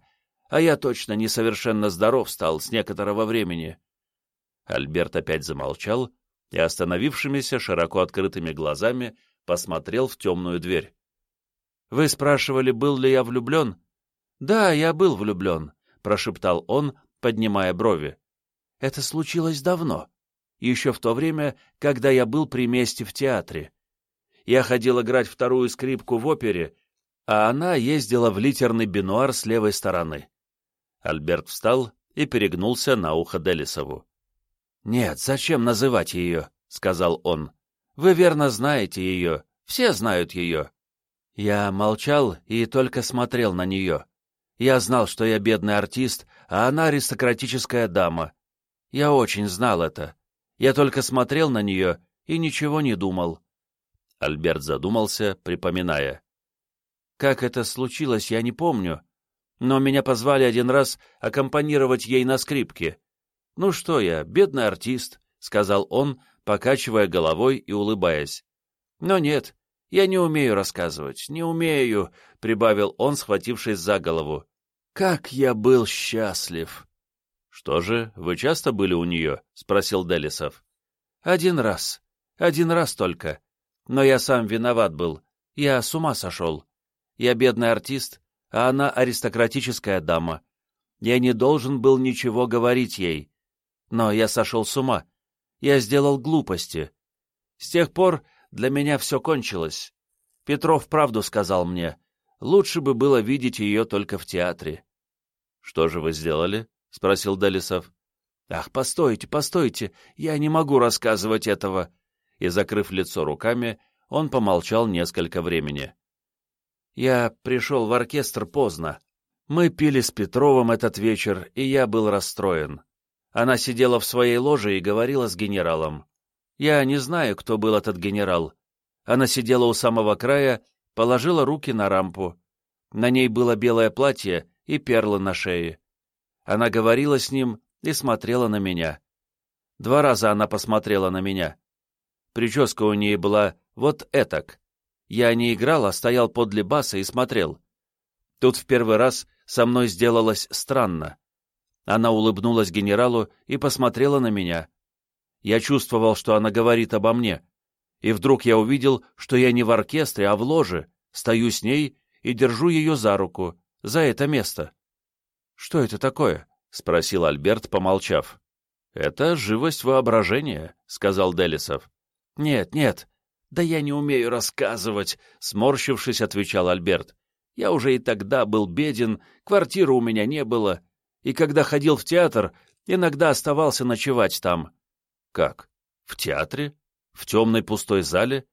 А я точно несовершенно здоров стал с некоторого времени». Альберт опять замолчал и остановившимися широко открытыми глазами посмотрел в темную дверь. «Вы спрашивали, был ли я влюблен?» «Да, я был влюблен», — прошептал он, поднимая брови. «Это случилось давно, еще в то время, когда я был при месте в театре. Я ходил играть вторую скрипку в опере, а она ездила в литерный бинуар с левой стороны». Альберт встал и перегнулся на ухо Делисову. «Нет, зачем называть ее?» — сказал он. «Вы верно знаете ее, все знают ее». Я молчал и только смотрел на нее. Я знал, что я бедный артист, а она аристократическая дама. Я очень знал это. Я только смотрел на нее и ничего не думал. Альберт задумался, припоминая. Как это случилось, я не помню. Но меня позвали один раз аккомпанировать ей на скрипке. «Ну что я, бедный артист», — сказал он, покачивая головой и улыбаясь. «Но нет, я не умею рассказывать, не умею», — прибавил он, схватившись за голову. «Как я был счастлив!» «Что же, вы часто были у нее?» — спросил Делисов. «Один раз. Один раз только. Но я сам виноват был. Я с ума сошел. Я бедный артист, а она аристократическая дама. Я не должен был ничего говорить ей. Но я сошел с ума. Я сделал глупости. С тех пор для меня все кончилось. Петров правду сказал мне. Лучше бы было видеть ее только в театре. — Что же вы сделали? — спросил Далисов. — Ах, постойте, постойте, я не могу рассказывать этого. И, закрыв лицо руками, он помолчал несколько времени. Я пришел в оркестр поздно. Мы пили с Петровым этот вечер, и я был расстроен. Она сидела в своей ложе и говорила с генералом. Я не знаю, кто был этот генерал. Она сидела у самого края, положила руки на рампу. На ней было белое платье и перлы на шее. Она говорила с ним и смотрела на меня. Два раза она посмотрела на меня. Прическа у ней была вот этак. Я не играл, а стоял подле баса и смотрел. Тут в первый раз со мной сделалось странно. Она улыбнулась генералу и посмотрела на меня. Я чувствовал, что она говорит обо мне. И вдруг я увидел, что я не в оркестре, а в ложе, стою с ней и держу ее за руку, за это место. «Что это такое?» — спросил Альберт, помолчав. «Это живость воображения», — сказал Делисов. «Нет, нет, да я не умею рассказывать», — сморщившись, отвечал Альберт. «Я уже и тогда был беден, квартиры у меня не было, и когда ходил в театр, иногда оставался ночевать там. Как? В театре? В темной пустой зале?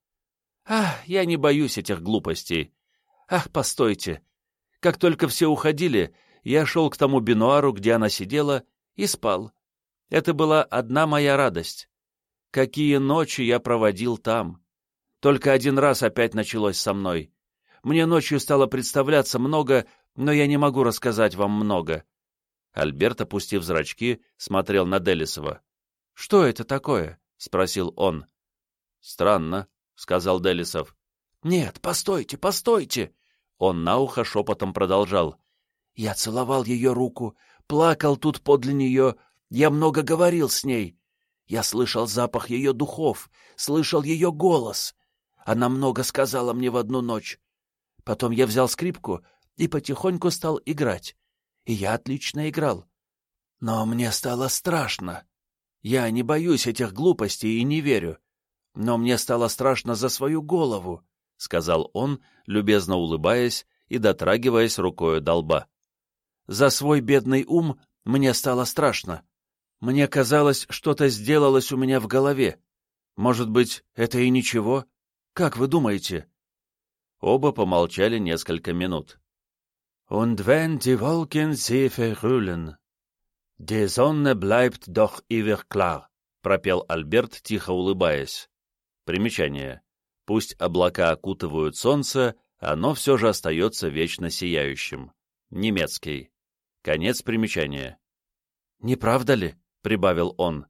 Ах, я не боюсь этих глупостей. Ах, постойте. Как только все уходили, я шел к тому бинуару, где она сидела, и спал. Это была одна моя радость. Какие ночи я проводил там. Только один раз опять началось со мной. Мне ночью стало представляться много но я не могу рассказать вам много». Альберт, опустив зрачки, смотрел на Делисова. «Что это такое?» — спросил он. «Странно», — сказал Делисов. «Нет, постойте, постойте!» Он на ухо шепотом продолжал. «Я целовал ее руку, плакал тут подле нее, я много говорил с ней. Я слышал запах ее духов, слышал ее голос. Она много сказала мне в одну ночь. Потом я взял скрипку и потихоньку стал играть. И я отлично играл. Но мне стало страшно. Я не боюсь этих глупостей и не верю. Но мне стало страшно за свою голову, — сказал он, любезно улыбаясь и дотрагиваясь рукою до лба. За свой бедный ум мне стало страшно. Мне казалось, что-то сделалось у меня в голове. Может быть, это и ничего? Как вы думаете?» Оба помолчали несколько минут. «Und wenn die Wolken sie verhüllen, die Sonne bleibt doch ewig klar», — пропел Альберт, тихо улыбаясь. Примечание. Пусть облака окутывают солнце, оно все же остается вечно сияющим. Немецкий. Конец примечания. «Не правда ли?» — прибавил он.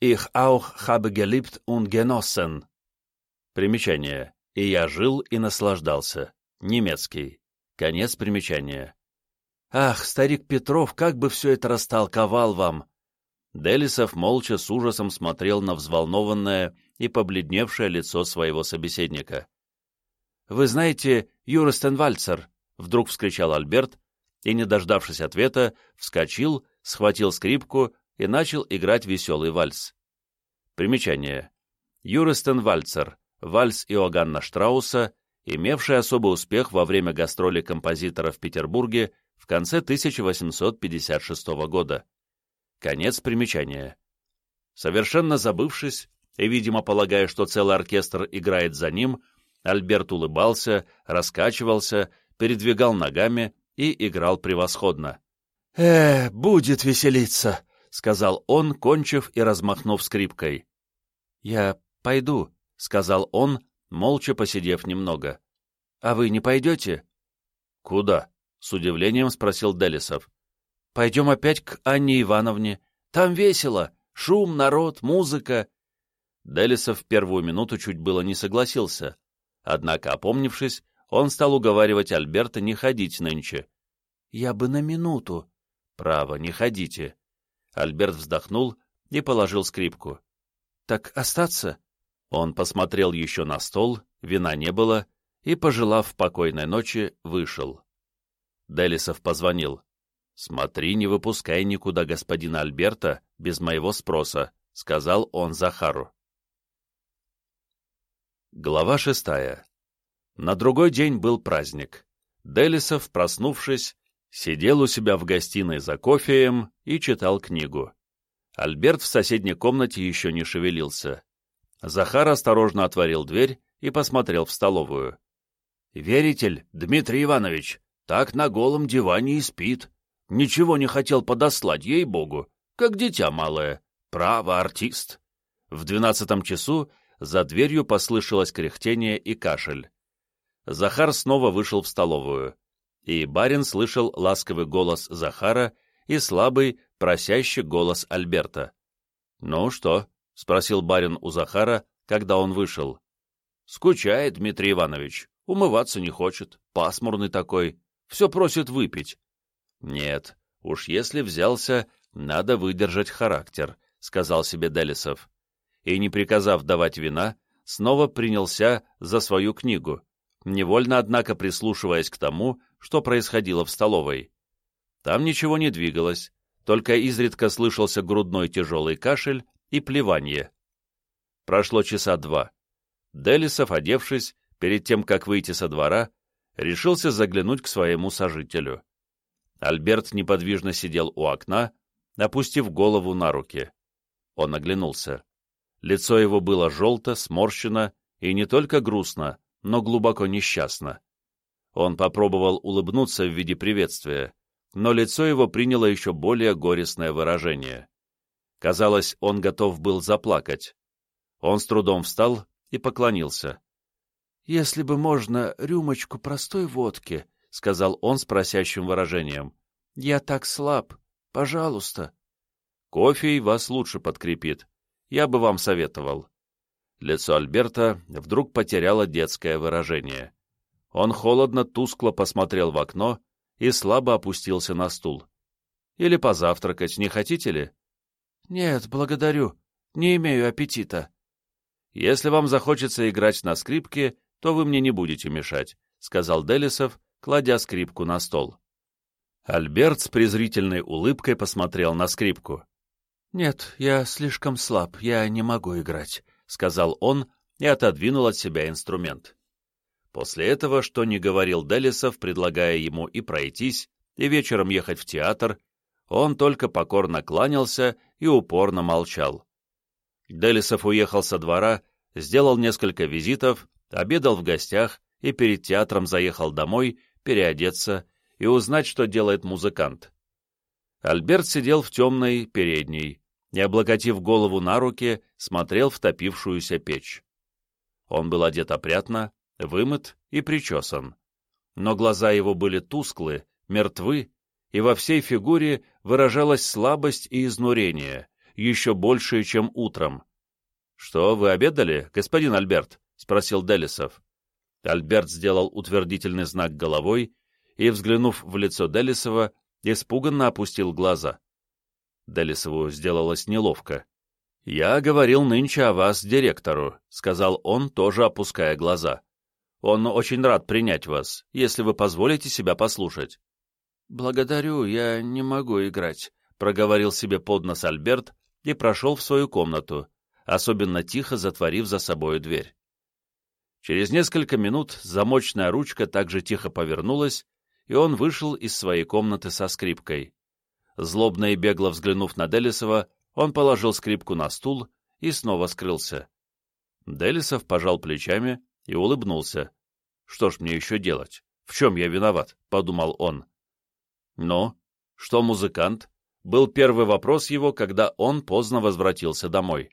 «Ich auch habe geliebt und genossen». Примечание. «И я жил и наслаждался». Немецкий. Конец примечания. «Ах, старик Петров, как бы все это растолковал вам!» Делисов молча с ужасом смотрел на взволнованное и побледневшее лицо своего собеседника. «Вы знаете Юрестен Вальцер?» — вдруг вскричал Альберт, и, не дождавшись ответа, вскочил, схватил скрипку и начал играть веселый вальс. Примечание. Юрестен Вальцер вальс Иоганна Штрауса, имевший особый успех во время гастроли композитора в Петербурге в конце 1856 года. Конец примечания. Совершенно забывшись, и, видимо, полагая, что целый оркестр играет за ним, Альберт улыбался, раскачивался, передвигал ногами и играл превосходно. «Э, будет веселиться», — сказал он, кончив и размахнув скрипкой. «Я пойду», — сказал он, молча посидев немного. — А вы не пойдете? — Куда? — с удивлением спросил Делисов. — Пойдем опять к Анне Ивановне. Там весело. Шум, народ, музыка. Делисов в первую минуту чуть было не согласился. Однако, опомнившись, он стал уговаривать Альберта не ходить нынче. — Я бы на минуту. — Право, не ходите. Альберт вздохнул и положил скрипку. — Так остаться? Он посмотрел еще на стол, вина не было, и, пожелав покойной ночи, вышел. Делисов позвонил. «Смотри, не выпускай никуда господина Альберта без моего спроса», — сказал он Захару. Глава шестая. На другой день был праздник. Делисов, проснувшись, сидел у себя в гостиной за кофеем и читал книгу. Альберт в соседней комнате еще не шевелился. Захар осторожно отворил дверь и посмотрел в столовую. «Веритель, Дмитрий Иванович, так на голом диване и спит. Ничего не хотел подослать, ей-богу, как дитя малое. Право, артист». В двенадцатом часу за дверью послышалось кряхтение и кашель. Захар снова вышел в столовую, и барин слышал ласковый голос Захара и слабый, просящий голос Альберта. «Ну что, — спросил барин у Захара, когда он вышел. — Скучает, Дмитрий Иванович, умываться не хочет, пасмурный такой, все просит выпить. — Нет, уж если взялся, надо выдержать характер, — сказал себе Делисов. И, не приказав давать вина, снова принялся за свою книгу, невольно, однако, прислушиваясь к тому, что происходило в столовой. Там ничего не двигалось, только изредка слышался грудной тяжелый кашель и плевание. Прошло часа два. Делисов, одевшись, перед тем, как выйти со двора, решился заглянуть к своему сожителю. Альберт неподвижно сидел у окна, опустив голову на руки. Он оглянулся. Лицо его было желто, сморщено и не только грустно, но глубоко несчастно. Он попробовал улыбнуться в виде приветствия, но лицо его приняло еще более горестное выражение. Казалось, он готов был заплакать. Он с трудом встал и поклонился. — Если бы можно, рюмочку простой водки, —— сказал он с просящим выражением. «Я так слаб. Пожалуйста». «Кофе вас лучше подкрепит. Я бы вам советовал». Лицо Альберта вдруг потеряло детское выражение. Он холодно, тускло посмотрел в окно и слабо опустился на стул. «Или позавтракать не хотите ли?» «Нет, благодарю. Не имею аппетита». «Если вам захочется играть на скрипке, то вы мне не будете мешать», — сказал Делисов, кладя скрипку на стол. Альберт с презрительной улыбкой посмотрел на скрипку. «Нет, я слишком слаб, я не могу играть», — сказал он и отодвинул от себя инструмент. После этого, что не говорил Делисов, предлагая ему и пройтись, и вечером ехать в театр, он только покорно кланялся и упорно молчал. Делисов уехал со двора, сделал несколько визитов, обедал в гостях и перед театром заехал домой переодеться и узнать, что делает музыкант. Альберт сидел в темной передней и, облокотив голову на руки, смотрел в топившуюся печь. Он был одет опрятно, вымыт и причесан. Но глаза его были тусклы, мертвы, и во всей фигуре выражалась слабость и изнурение, еще большее, чем утром. «Что, вы обедали, господин Альберт?» — спросил Делисов. Альберт сделал утвердительный знак головой и, взглянув в лицо Делисова, испуганно опустил глаза. Делисову сделалось неловко. «Я говорил нынче о вас директору», — сказал он, тоже опуская глаза. Он очень рад принять вас, если вы позволите себя послушать». «Благодарю, я не могу играть», — проговорил себе под нос Альберт и прошел в свою комнату, особенно тихо затворив за собой дверь. Через несколько минут замочная ручка также тихо повернулась, и он вышел из своей комнаты со скрипкой. Злобно и бегло взглянув на Делисова, он положил скрипку на стул и снова скрылся. Делисов пожал плечами и улыбнулся. «Что ж мне еще делать? В чем я виноват?» — подумал он. «Ну, что музыкант?» — был первый вопрос его, когда он поздно возвратился домой.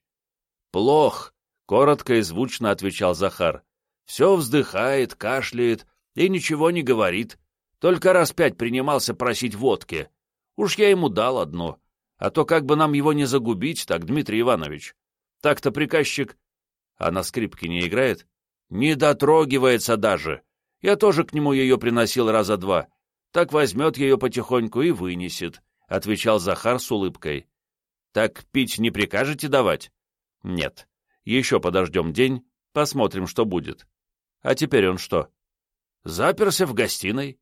«Плох», — коротко и звучно отвечал Захар. «Все вздыхает, кашляет и ничего не говорит. Только раз пять принимался просить водки. Уж я ему дал одну. А то как бы нам его не загубить, так, Дмитрий Иванович. Так-то приказчик... А на скрипке не играет? Не дотрогивается даже. Я тоже к нему ее приносил раза два. Так возьмет ее потихоньку и вынесет, — отвечал Захар с улыбкой. Так пить не прикажете давать? Нет. Еще подождем день, посмотрим, что будет. А теперь он что? Заперся в гостиной.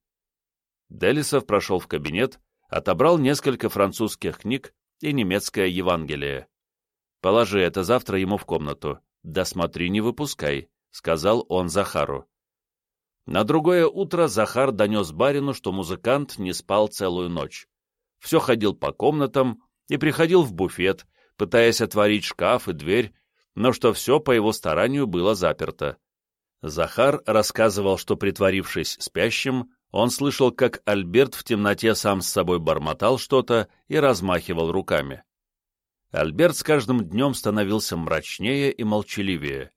Делисов прошел в кабинет, отобрал несколько французских книг и немецкое Евангелие. Положи это завтра ему в комнату. Да смотри, не выпускай. — сказал он Захару. На другое утро Захар донес барину, что музыкант не спал целую ночь. Все ходил по комнатам и приходил в буфет, пытаясь отворить шкаф и дверь, но что все по его старанию было заперто. Захар рассказывал, что, притворившись спящим, он слышал, как Альберт в темноте сам с собой бормотал что-то и размахивал руками. Альберт с каждым днем становился мрачнее и молчаливее.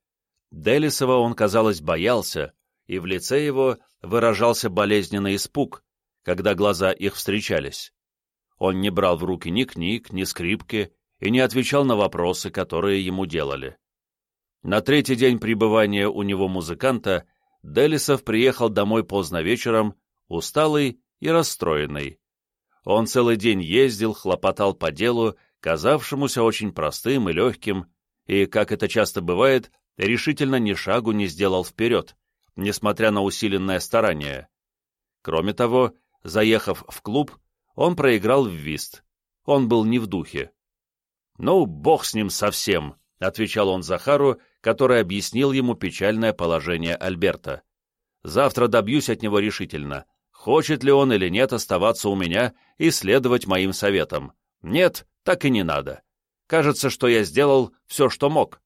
Делисова он, казалось, боялся, и в лице его выражался болезненный испуг, когда глаза их встречались. Он не брал в руки ни книг, ни скрипки и не отвечал на вопросы, которые ему делали. На третий день пребывания у него музыканта Делисов приехал домой поздно вечером, усталый и расстроенный. Он целый день ездил, хлопотал по делу, казавшемуся очень простым и легким, и, как это часто бывает, решительно ни шагу не сделал вперед, несмотря на усиленное старание. Кроме того, заехав в клуб, он проиграл в вист. Он был не в духе. «Ну, бог с ним совсем», — отвечал он Захару, который объяснил ему печальное положение Альберта. «Завтра добьюсь от него решительно, хочет ли он или нет оставаться у меня и следовать моим советам. Нет, так и не надо. Кажется, что я сделал все, что мог.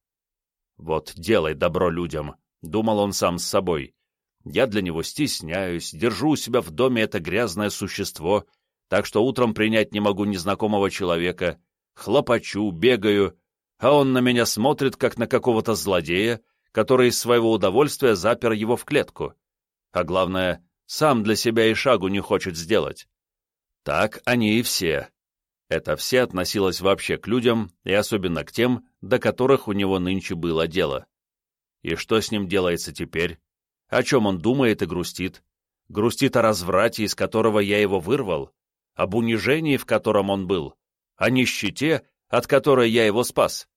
«Вот делай добро людям», — думал он сам с собой. «Я для него стесняюсь, держу у себя в доме это грязное существо, так что утром принять не могу незнакомого человека, хлопочу, бегаю, а он на меня смотрит, как на какого-то злодея, который из своего удовольствия запер его в клетку. А главное, сам для себя и шагу не хочет сделать. Так они и все. Это все относилось вообще к людям, и особенно к тем, до которых у него нынче было дело. И что с ним делается теперь? О чем он думает и грустит? Грустит о разврате, из которого я его вырвал? Об унижении, в котором он был? О нищете, от которой я его спас?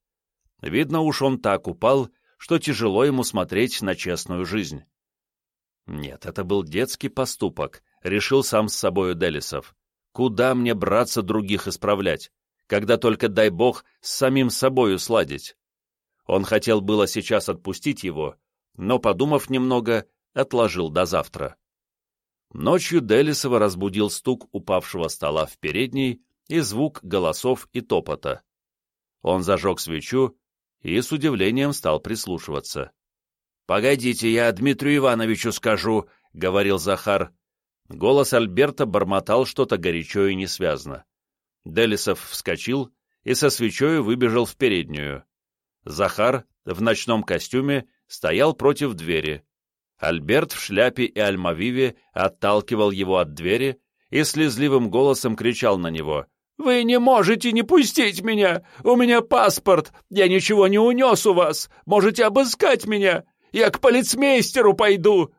Видно уж он так упал, что тяжело ему смотреть на честную жизнь. Нет, это был детский поступок, решил сам с собою Делисов. Куда мне браться других исправлять, когда только, дай бог, с самим собою сладить? Он хотел было сейчас отпустить его, но, подумав немного, отложил до завтра. Ночью Делисова разбудил стук упавшего стола в передней и звук голосов и топота. Он зажег свечу и с удивлением стал прислушиваться. «Погодите, я Дмитрию Ивановичу скажу», — говорил Захар. Голос Альберта бормотал что-то горячо и несвязно. Делисов вскочил и со свечой выбежал в переднюю. Захар в ночном костюме стоял против двери. Альберт в шляпе и альмавиве отталкивал его от двери и слезливым голосом кричал на него. «Вы не можете не пустить меня! У меня паспорт! Я ничего не унес у вас! Можете обыскать меня! Я к полицмейстеру пойду!»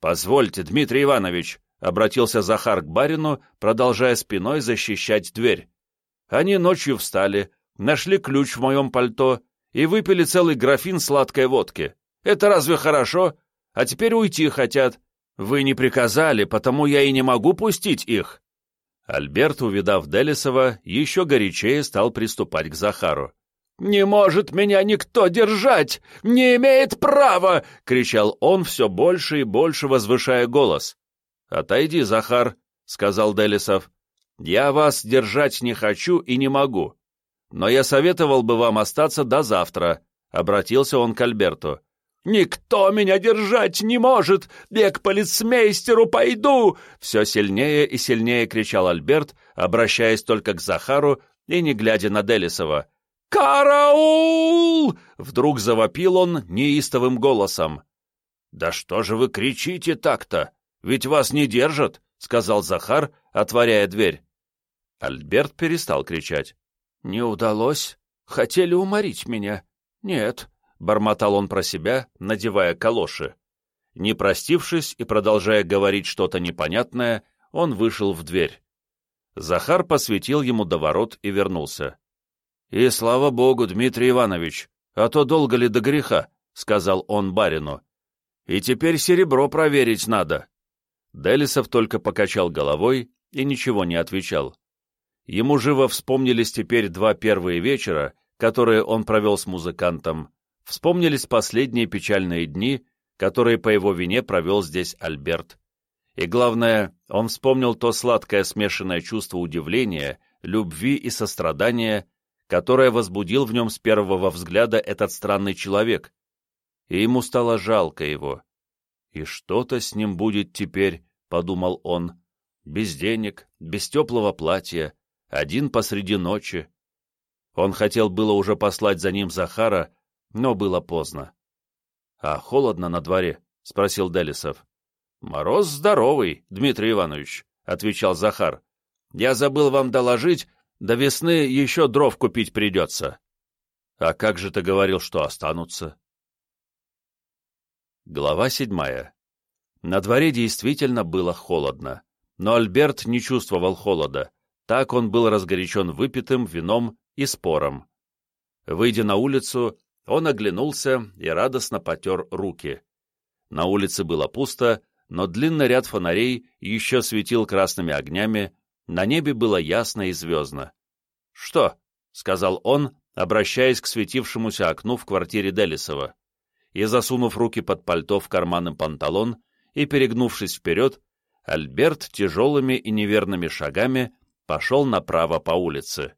«Позвольте, Дмитрий Иванович!» — обратился Захар к барину, продолжая спиной защищать дверь. Они ночью встали, нашли ключ в моем пальто и выпили целый графин сладкой водки. Это разве хорошо? А теперь уйти хотят. Вы не приказали, потому я и не могу пустить их. Альберт, увидав Делисова, еще горячее стал приступать к Захару. «Не может меня никто держать! Не имеет права!» — кричал он, все больше и больше возвышая голос. «Отойди, Захар», — сказал Делисов. «Я вас держать не хочу и не могу. Но я советовал бы вам остаться до завтра», — обратился он к Альберту. «Никто меня держать не может! К полицмейстеру пойду!» Все сильнее и сильнее кричал Альберт, обращаясь только к Захару и не глядя на Делисова. «Караул!» — вдруг завопил он неистовым голосом. «Да что же вы кричите так-то? Ведь вас не держат!» — сказал Захар, отворяя дверь. Альберт перестал кричать. «Не удалось. Хотели уморить меня. Нет, бормотал он про себя, надевая калоши. Не простившись и продолжая говорить что-то непонятное, он вышел в дверь. Захар посветил ему до ворот и вернулся. «И слава богу, Дмитрий Иванович, а то долго ли до греха», — сказал он барину. «И теперь серебро проверить надо». Делисов только покачал головой и ничего не отвечал. Ему живо вспомнились теперь два первые вечера, которые он провел с музыкантом, Вспомнились последние печальные дни, которые по его вине провел здесь Альберт. И главное, он вспомнил то сладкое смешанное чувство удивления, любви и сострадания, которое возбудил в нем с первого взгляда этот странный человек. И ему стало жалко его. «И что-то с ним будет теперь», — подумал он, — «без денег, без теплого платья, один посреди ночи». Он хотел было уже послать за ним Захара, но было поздно. «А холодно на дворе?» — спросил Делисов. «Мороз здоровый, Дмитрий Иванович», — отвечал Захар. «Я забыл вам доложить, до весны еще дров купить придется». «А как же ты говорил, что останутся?» Глава седьмая. На дворе действительно было холодно, но Альберт не чувствовал холода, так он был разгорячен выпитым вином и спором. Выйдя на улицу, он оглянулся и радостно потер руки. На улице было пусто, но длинный ряд фонарей еще светил красными огнями, на небе было ясно и звездно. «Что?» — сказал он, обращаясь к светившемуся окну в квартире Делисова. И, засунув руки под пальто в карманы панталон и перегнувшись вперед, Альберт тяжелыми и неверными шагами пошел направо по улице.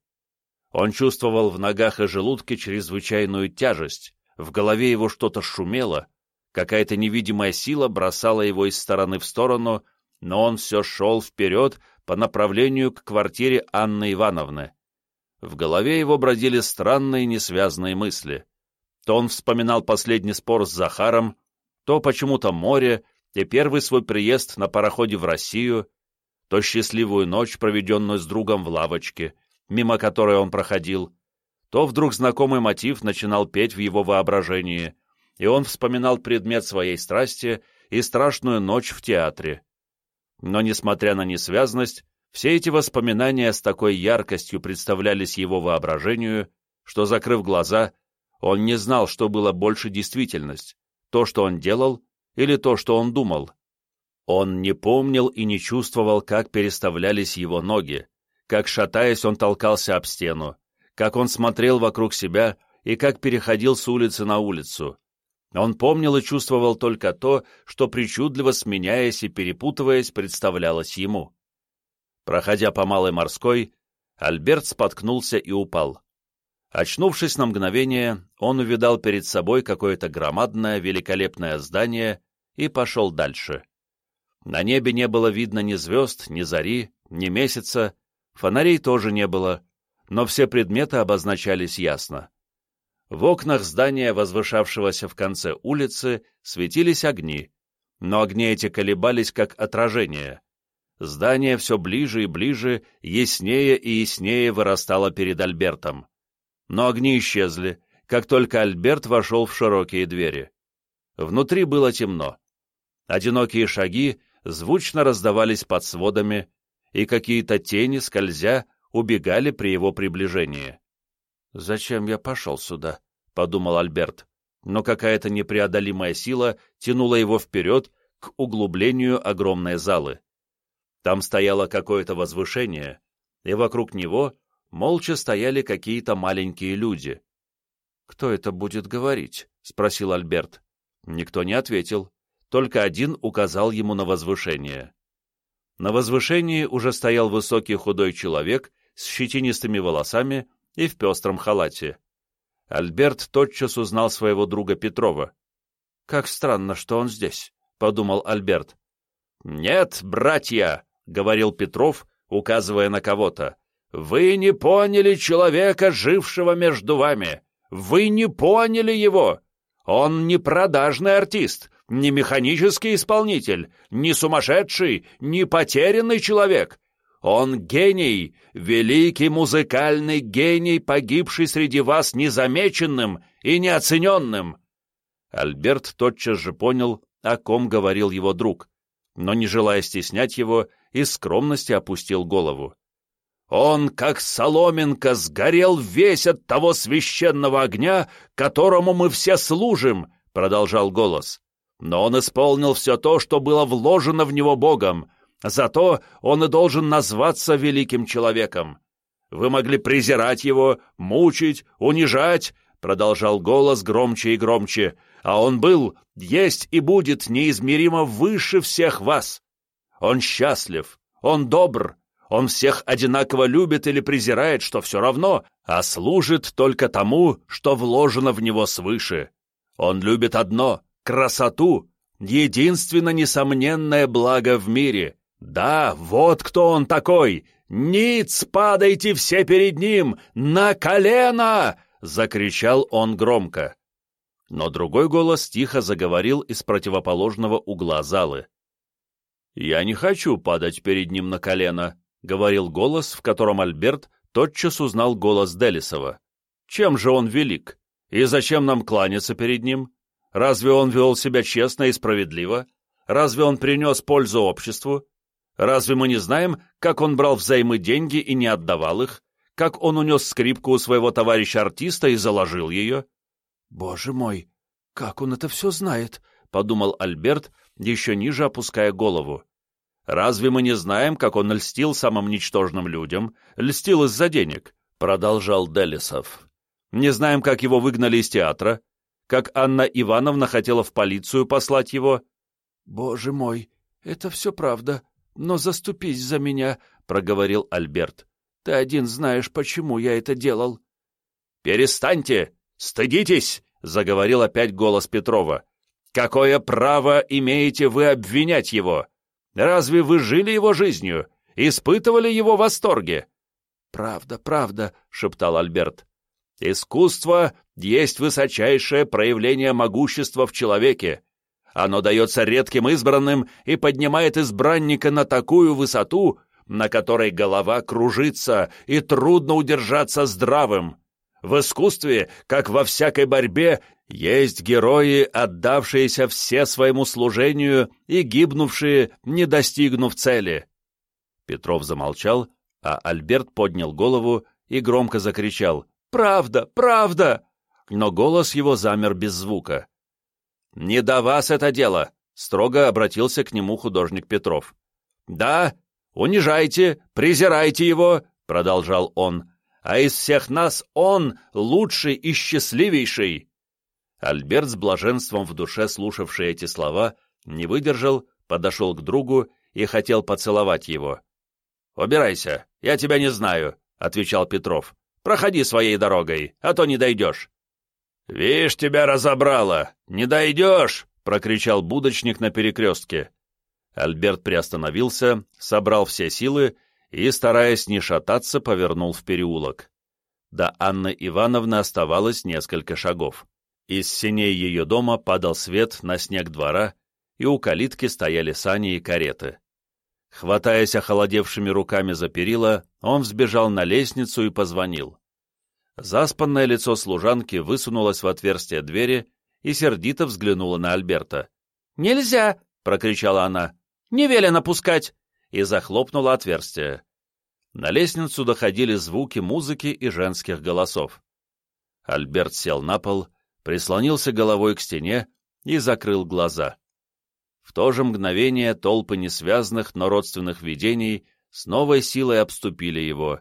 Он чувствовал в ногах и желудке чрезвычайную тяжесть, в голове его что-то шумело, какая-то невидимая сила бросала его из стороны в сторону, но он все шел вперед по направлению к квартире Анны Ивановны. В голове его бродили странные несвязные мысли. То он вспоминал последний спор с Захаром, то почему-то море, и первый свой приезд на пароходе в Россию, то счастливую ночь, проведенную с другом в лавочке, мимо которой он проходил, то вдруг знакомый мотив начинал петь в его воображении, и он вспоминал предмет своей страсти и страшную ночь в театре. Но, несмотря на несвязность, все эти воспоминания с такой яркостью представлялись его воображению, что, закрыв глаза, он не знал, что было больше действительность, то, что он делал, или то, что он думал. Он не помнил и не чувствовал, как переставлялись его ноги, как, шатаясь, он толкался об стену, как он смотрел вокруг себя и как переходил с улицы на улицу. Он помнил и чувствовал только то, что причудливо сменяясь и перепутываясь, представлялось ему. Проходя по Малой Морской, Альберт споткнулся и упал. Очнувшись на мгновение, он увидал перед собой какое-то громадное, великолепное здание и пошел дальше. На небе не было видно ни звезд, ни зари, ни месяца, фонарей тоже не было, но все предметы обозначались ясно. В окнах здания, возвышавшегося в конце улицы, светились огни, но огни эти колебались как отражение. Здание все ближе и ближе, яснее и яснее вырастало перед Альбертом. Но огни исчезли, как только Альберт вошел в широкие двери. Внутри было темно. Одинокие шаги звучно раздавались под сводами, и какие-то тени, скользя, убегали при его приближении. «Зачем я пошел сюда?» — подумал Альберт. Но какая-то непреодолимая сила тянула его вперед к углублению огромной залы. Там стояло какое-то возвышение, и вокруг него молча стояли какие-то маленькие люди. «Кто это будет говорить?» — спросил Альберт. Никто не ответил, только один указал ему на возвышение. На возвышении уже стоял высокий худой человек с щетинистыми волосами и в пестром халате. Альберт тотчас узнал своего друга Петрова. «Как странно, что он здесь», — подумал Альберт. «Нет, братья», — говорил Петров, указывая на кого-то, — «вы не поняли человека, жившего между вами. Вы не поняли его. Он не продажный артист, не механический исполнитель, не сумасшедший, не потерянный человек. Он гений, великий музыкальный гений, погибший среди вас незамеченным и неоцененным. Альберт тотчас же понял, о ком говорил его друг, но, не желая стеснять его, из скромности опустил голову. Он, как соломинка, сгорел весь от того священного огня, которому мы все служим, — продолжал голос. Но он исполнил все то, что было вложено в него Богом, Зато он и должен назваться великим человеком. Вы могли презирать его, мучить, унижать, продолжал голос громче и громче, а он был, есть и будет неизмеримо выше всех вас. Он счастлив, он добр, он всех одинаково любит или презирает, что все равно, а служит только тому, что вложено в него свыше. Он любит одно — красоту, единственно несомненное благо в мире, «Да, вот кто он такой! Ниц, падайте все перед ним! На колено!» — закричал он громко. Но другой голос тихо заговорил из противоположного угла залы. «Я не хочу падать перед ним на колено», — говорил голос, в котором Альберт тотчас узнал голос Делисова. «Чем же он велик? И зачем нам кланяться перед ним? Разве он вел себя честно и справедливо? Разве он принес пользу обществу? Разве мы не знаем, как он брал взаймы деньги и не отдавал их? Как он унес скрипку у своего товарища-артиста и заложил ее? «Боже мой, как он это все знает?» — подумал Альберт, еще ниже опуская голову. «Разве мы не знаем, как он льстил самым ничтожным людям, льстил из-за денег?» — продолжал Делисов. «Не знаем, как его выгнали из театра, как Анна Ивановна хотела в полицию послать его». «Боже мой, это все правда», «Но заступись за меня», — проговорил Альберт. «Ты один знаешь, почему я это делал». «Перестаньте! Стыдитесь!» — заговорил опять голос Петрова. «Какое право имеете вы обвинять его? Разве вы жили его жизнью? Испытывали его восторги?» «Правда, правда», — шептал Альберт. «Искусство есть высочайшее проявление могущества в человеке, Оно дается редким избранным и поднимает избранника на такую высоту, на которой голова кружится и трудно удержаться здравым. В искусстве, как во всякой борьбе, есть герои, отдавшиеся все своему служению и гибнувшие, не достигнув цели. Петров замолчал, а Альберт поднял голову и громко закричал «Правда! Правда!» Но голос его замер без звука. «Не до вас это дело!» — строго обратился к нему художник Петров. «Да, унижайте, презирайте его!» — продолжал он а из всех нас он лучший и счастливейший!» Альберт с блаженством в душе, слушавший эти слова, не выдержал, подошел к другу и хотел поцеловать его. «Убирайся, я тебя не знаю», — отвечал Петров. «Проходи своей дорогой, а то не дойдешь». «Вишь, тебя разобрало! Не дойдешь!» — прокричал будочник на перекрестке. Альберт приостановился, собрал все силы и, стараясь не шататься, повернул в переулок. До Анны Ивановны оставалось несколько шагов. Из синей ее дома падал свет на снег двора, и у калитки стояли сани и кареты. Хватаясь охолодевшими руками за перила, он взбежал на лестницу и позвонил. Заспанное лицо служанки высунулось в отверстие двери и сердито взглянула на Альберта. «Нельзя!» — прокричала она. «Не велено пускать! и захлопнула отверстие. На лестницу доходили звуки музыки и женских голосов. Альберт сел на пол, прислонился головой к стене и закрыл глаза. В то же мгновение толпы несвязанных, но родственных видений с новой силой обступили его,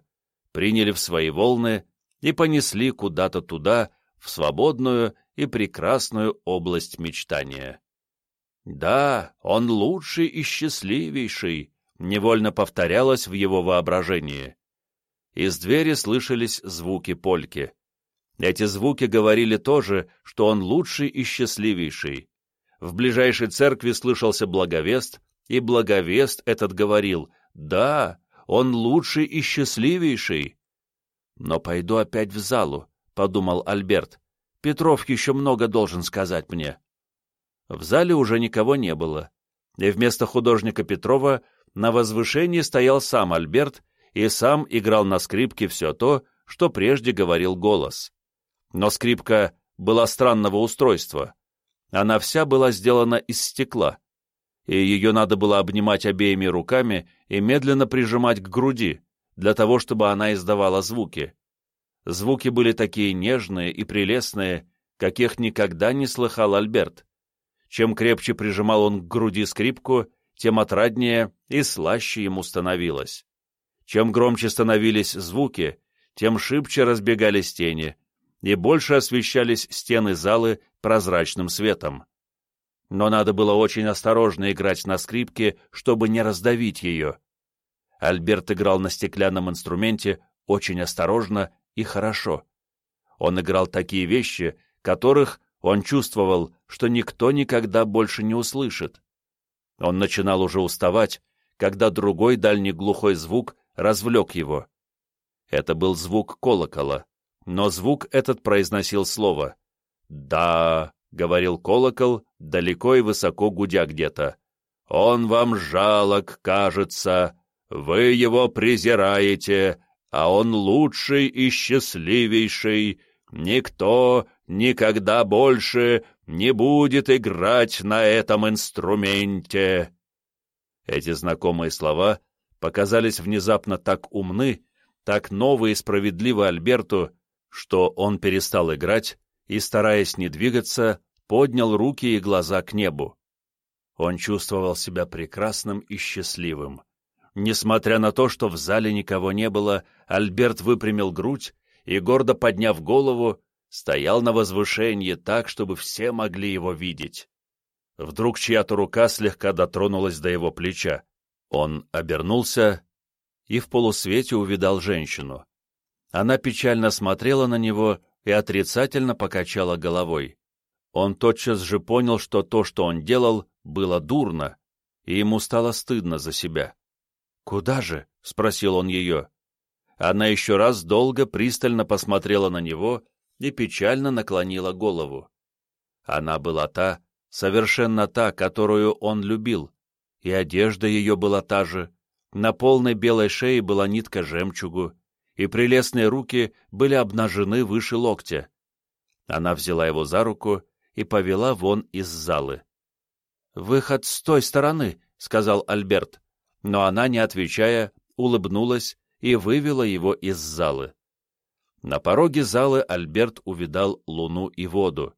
приняли в свои волны и понесли куда-то туда, в свободную и прекрасную область мечтания. Да, он лучший и счастливейший, невольно повторялось в его воображении. Из двери слышались звуки польки. Эти звуки говорили тоже, что он лучший и счастливейший. В ближайшей церкви слышался благовест, и благовест этот говорил «Да, он лучший и счастливейший». «Но пойду опять в залу», — подумал Альберт. «Петров еще много должен сказать мне». В зале уже никого не было, и вместо художника Петрова на возвышении стоял сам Альберт и сам играл на скрипке все то, что прежде говорил голос. Но скрипка была странного устройства. Она вся была сделана из стекла, и ее надо было обнимать обеими руками и медленно прижимать к груди, для того, чтобы она издавала звуки. Звуки были такие нежные и прелестные, каких никогда не слыхал Альберт. Чем крепче прижимал он к груди скрипку, тем отраднее и слаще ему становилось. Чем громче становились звуки, тем шибче разбегались тени, и больше освещались стены залы прозрачным светом. Но надо было очень осторожно играть на скрипке, чтобы не раздавить ее. Альберт играл на стеклянном инструменте очень осторожно и хорошо. Он играл такие вещи, которых он чувствовал, что никто никогда больше не услышит. Он начинал уже уставать, когда другой дальний глухой звук развлек его. Это был звук колокола, но звук этот произносил слово. «Да», — говорил колокол, далеко и высоко гудя где-то. «Он вам жалок, кажется, вы его презираете, а он лучший и счастливейший. Никто никогда больше не будет играть на этом инструменте. Эти знакомые слова показались внезапно так умны, так новы и справедливы Альберту, что он перестал играть и, стараясь не двигаться, поднял руки и глаза к небу. Он чувствовал себя прекрасным и счастливым. Несмотря на то, что в зале никого не было, Альберт выпрямил грудь и, гордо подняв голову, стоял на возвышении так, чтобы все могли его видеть. Вдруг чья-то рука слегка дотронулась до его плеча. Он обернулся и в полусвете увидал женщину. Она печально смотрела на него и отрицательно покачала головой. Он тотчас же понял, что то, что он делал, было дурно, и ему стало стыдно за себя. «Куда же?» — спросил он ее. Она еще раз долго пристально посмотрела на него и печально наклонила голову. Она была та, совершенно та, которую он любил, и одежда ее была та же, на полной белой шее была нитка жемчугу, и прелестные руки были обнажены выше локтя. Она взяла его за руку и повела вон из залы. «Выход с той стороны», — сказал Альберт, но она, не отвечая, улыбнулась и вывела его из залы. На пороге залы Альберт увидал луну и воду,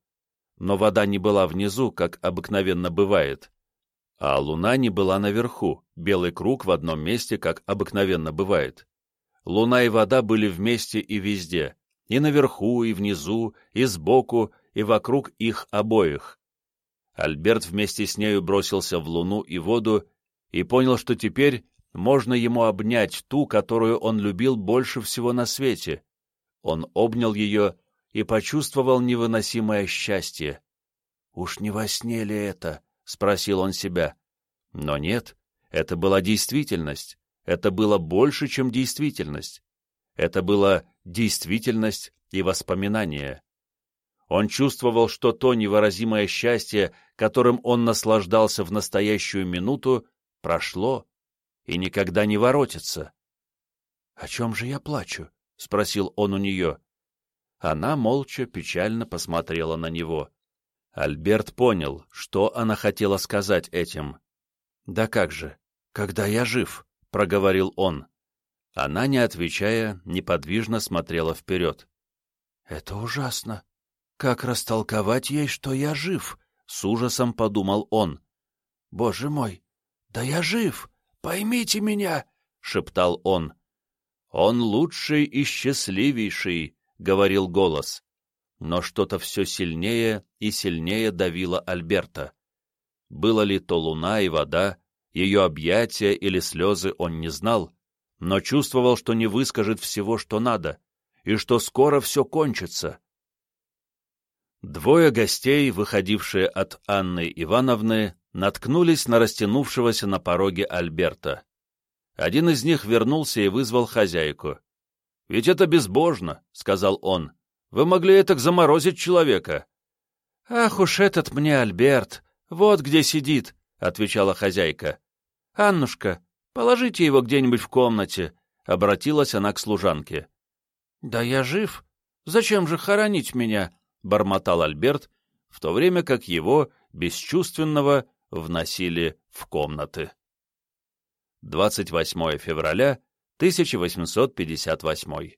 но вода не была внизу, как обыкновенно бывает, а луна не была наверху, белый круг в одном месте, как обыкновенно бывает. Луна и вода были вместе и везде, и наверху, и внизу, и сбоку, и вокруг их обоих. Альберт вместе с нею бросился в луну и воду и понял, что теперь можно ему обнять ту, которую он любил больше всего на свете. Он обнял ее и почувствовал невыносимое счастье. «Уж не во сне ли это?» — спросил он себя. Но нет, это была действительность. Это было больше, чем действительность. Это была действительность и воспоминание. Он чувствовал, что то невыразимое счастье, которым он наслаждался в настоящую минуту, прошло и никогда не воротится. — О чем же я плачу? — спросил он у нее. Она молча, печально посмотрела на него. Альберт понял, что она хотела сказать этим. «Да как же, когда я жив?» — проговорил он. Она, не отвечая, неподвижно смотрела вперед. «Это ужасно. Как растолковать ей, что я жив?» — с ужасом подумал он. «Боже мой, да я жив! Поймите меня!» — шептал он. «Он лучший и счастливейший», — говорил голос. Но что-то все сильнее и сильнее давило Альберта. Было ли то луна и вода, ее объятия или слезы он не знал, но чувствовал, что не выскажет всего, что надо, и что скоро все кончится. Двое гостей, выходившие от Анны Ивановны, наткнулись на растянувшегося на пороге Альберта. Один из них вернулся и вызвал хозяйку. — Ведь это безбожно, — сказал он. — Вы могли так заморозить человека. — Ах уж этот мне Альберт, вот где сидит, — отвечала хозяйка. — Аннушка, положите его где-нибудь в комнате, — обратилась она к служанке. — Да я жив. Зачем же хоронить меня? — бормотал Альберт, в то время как его, бесчувственного, вносили в комнаты. 28 февраля 1858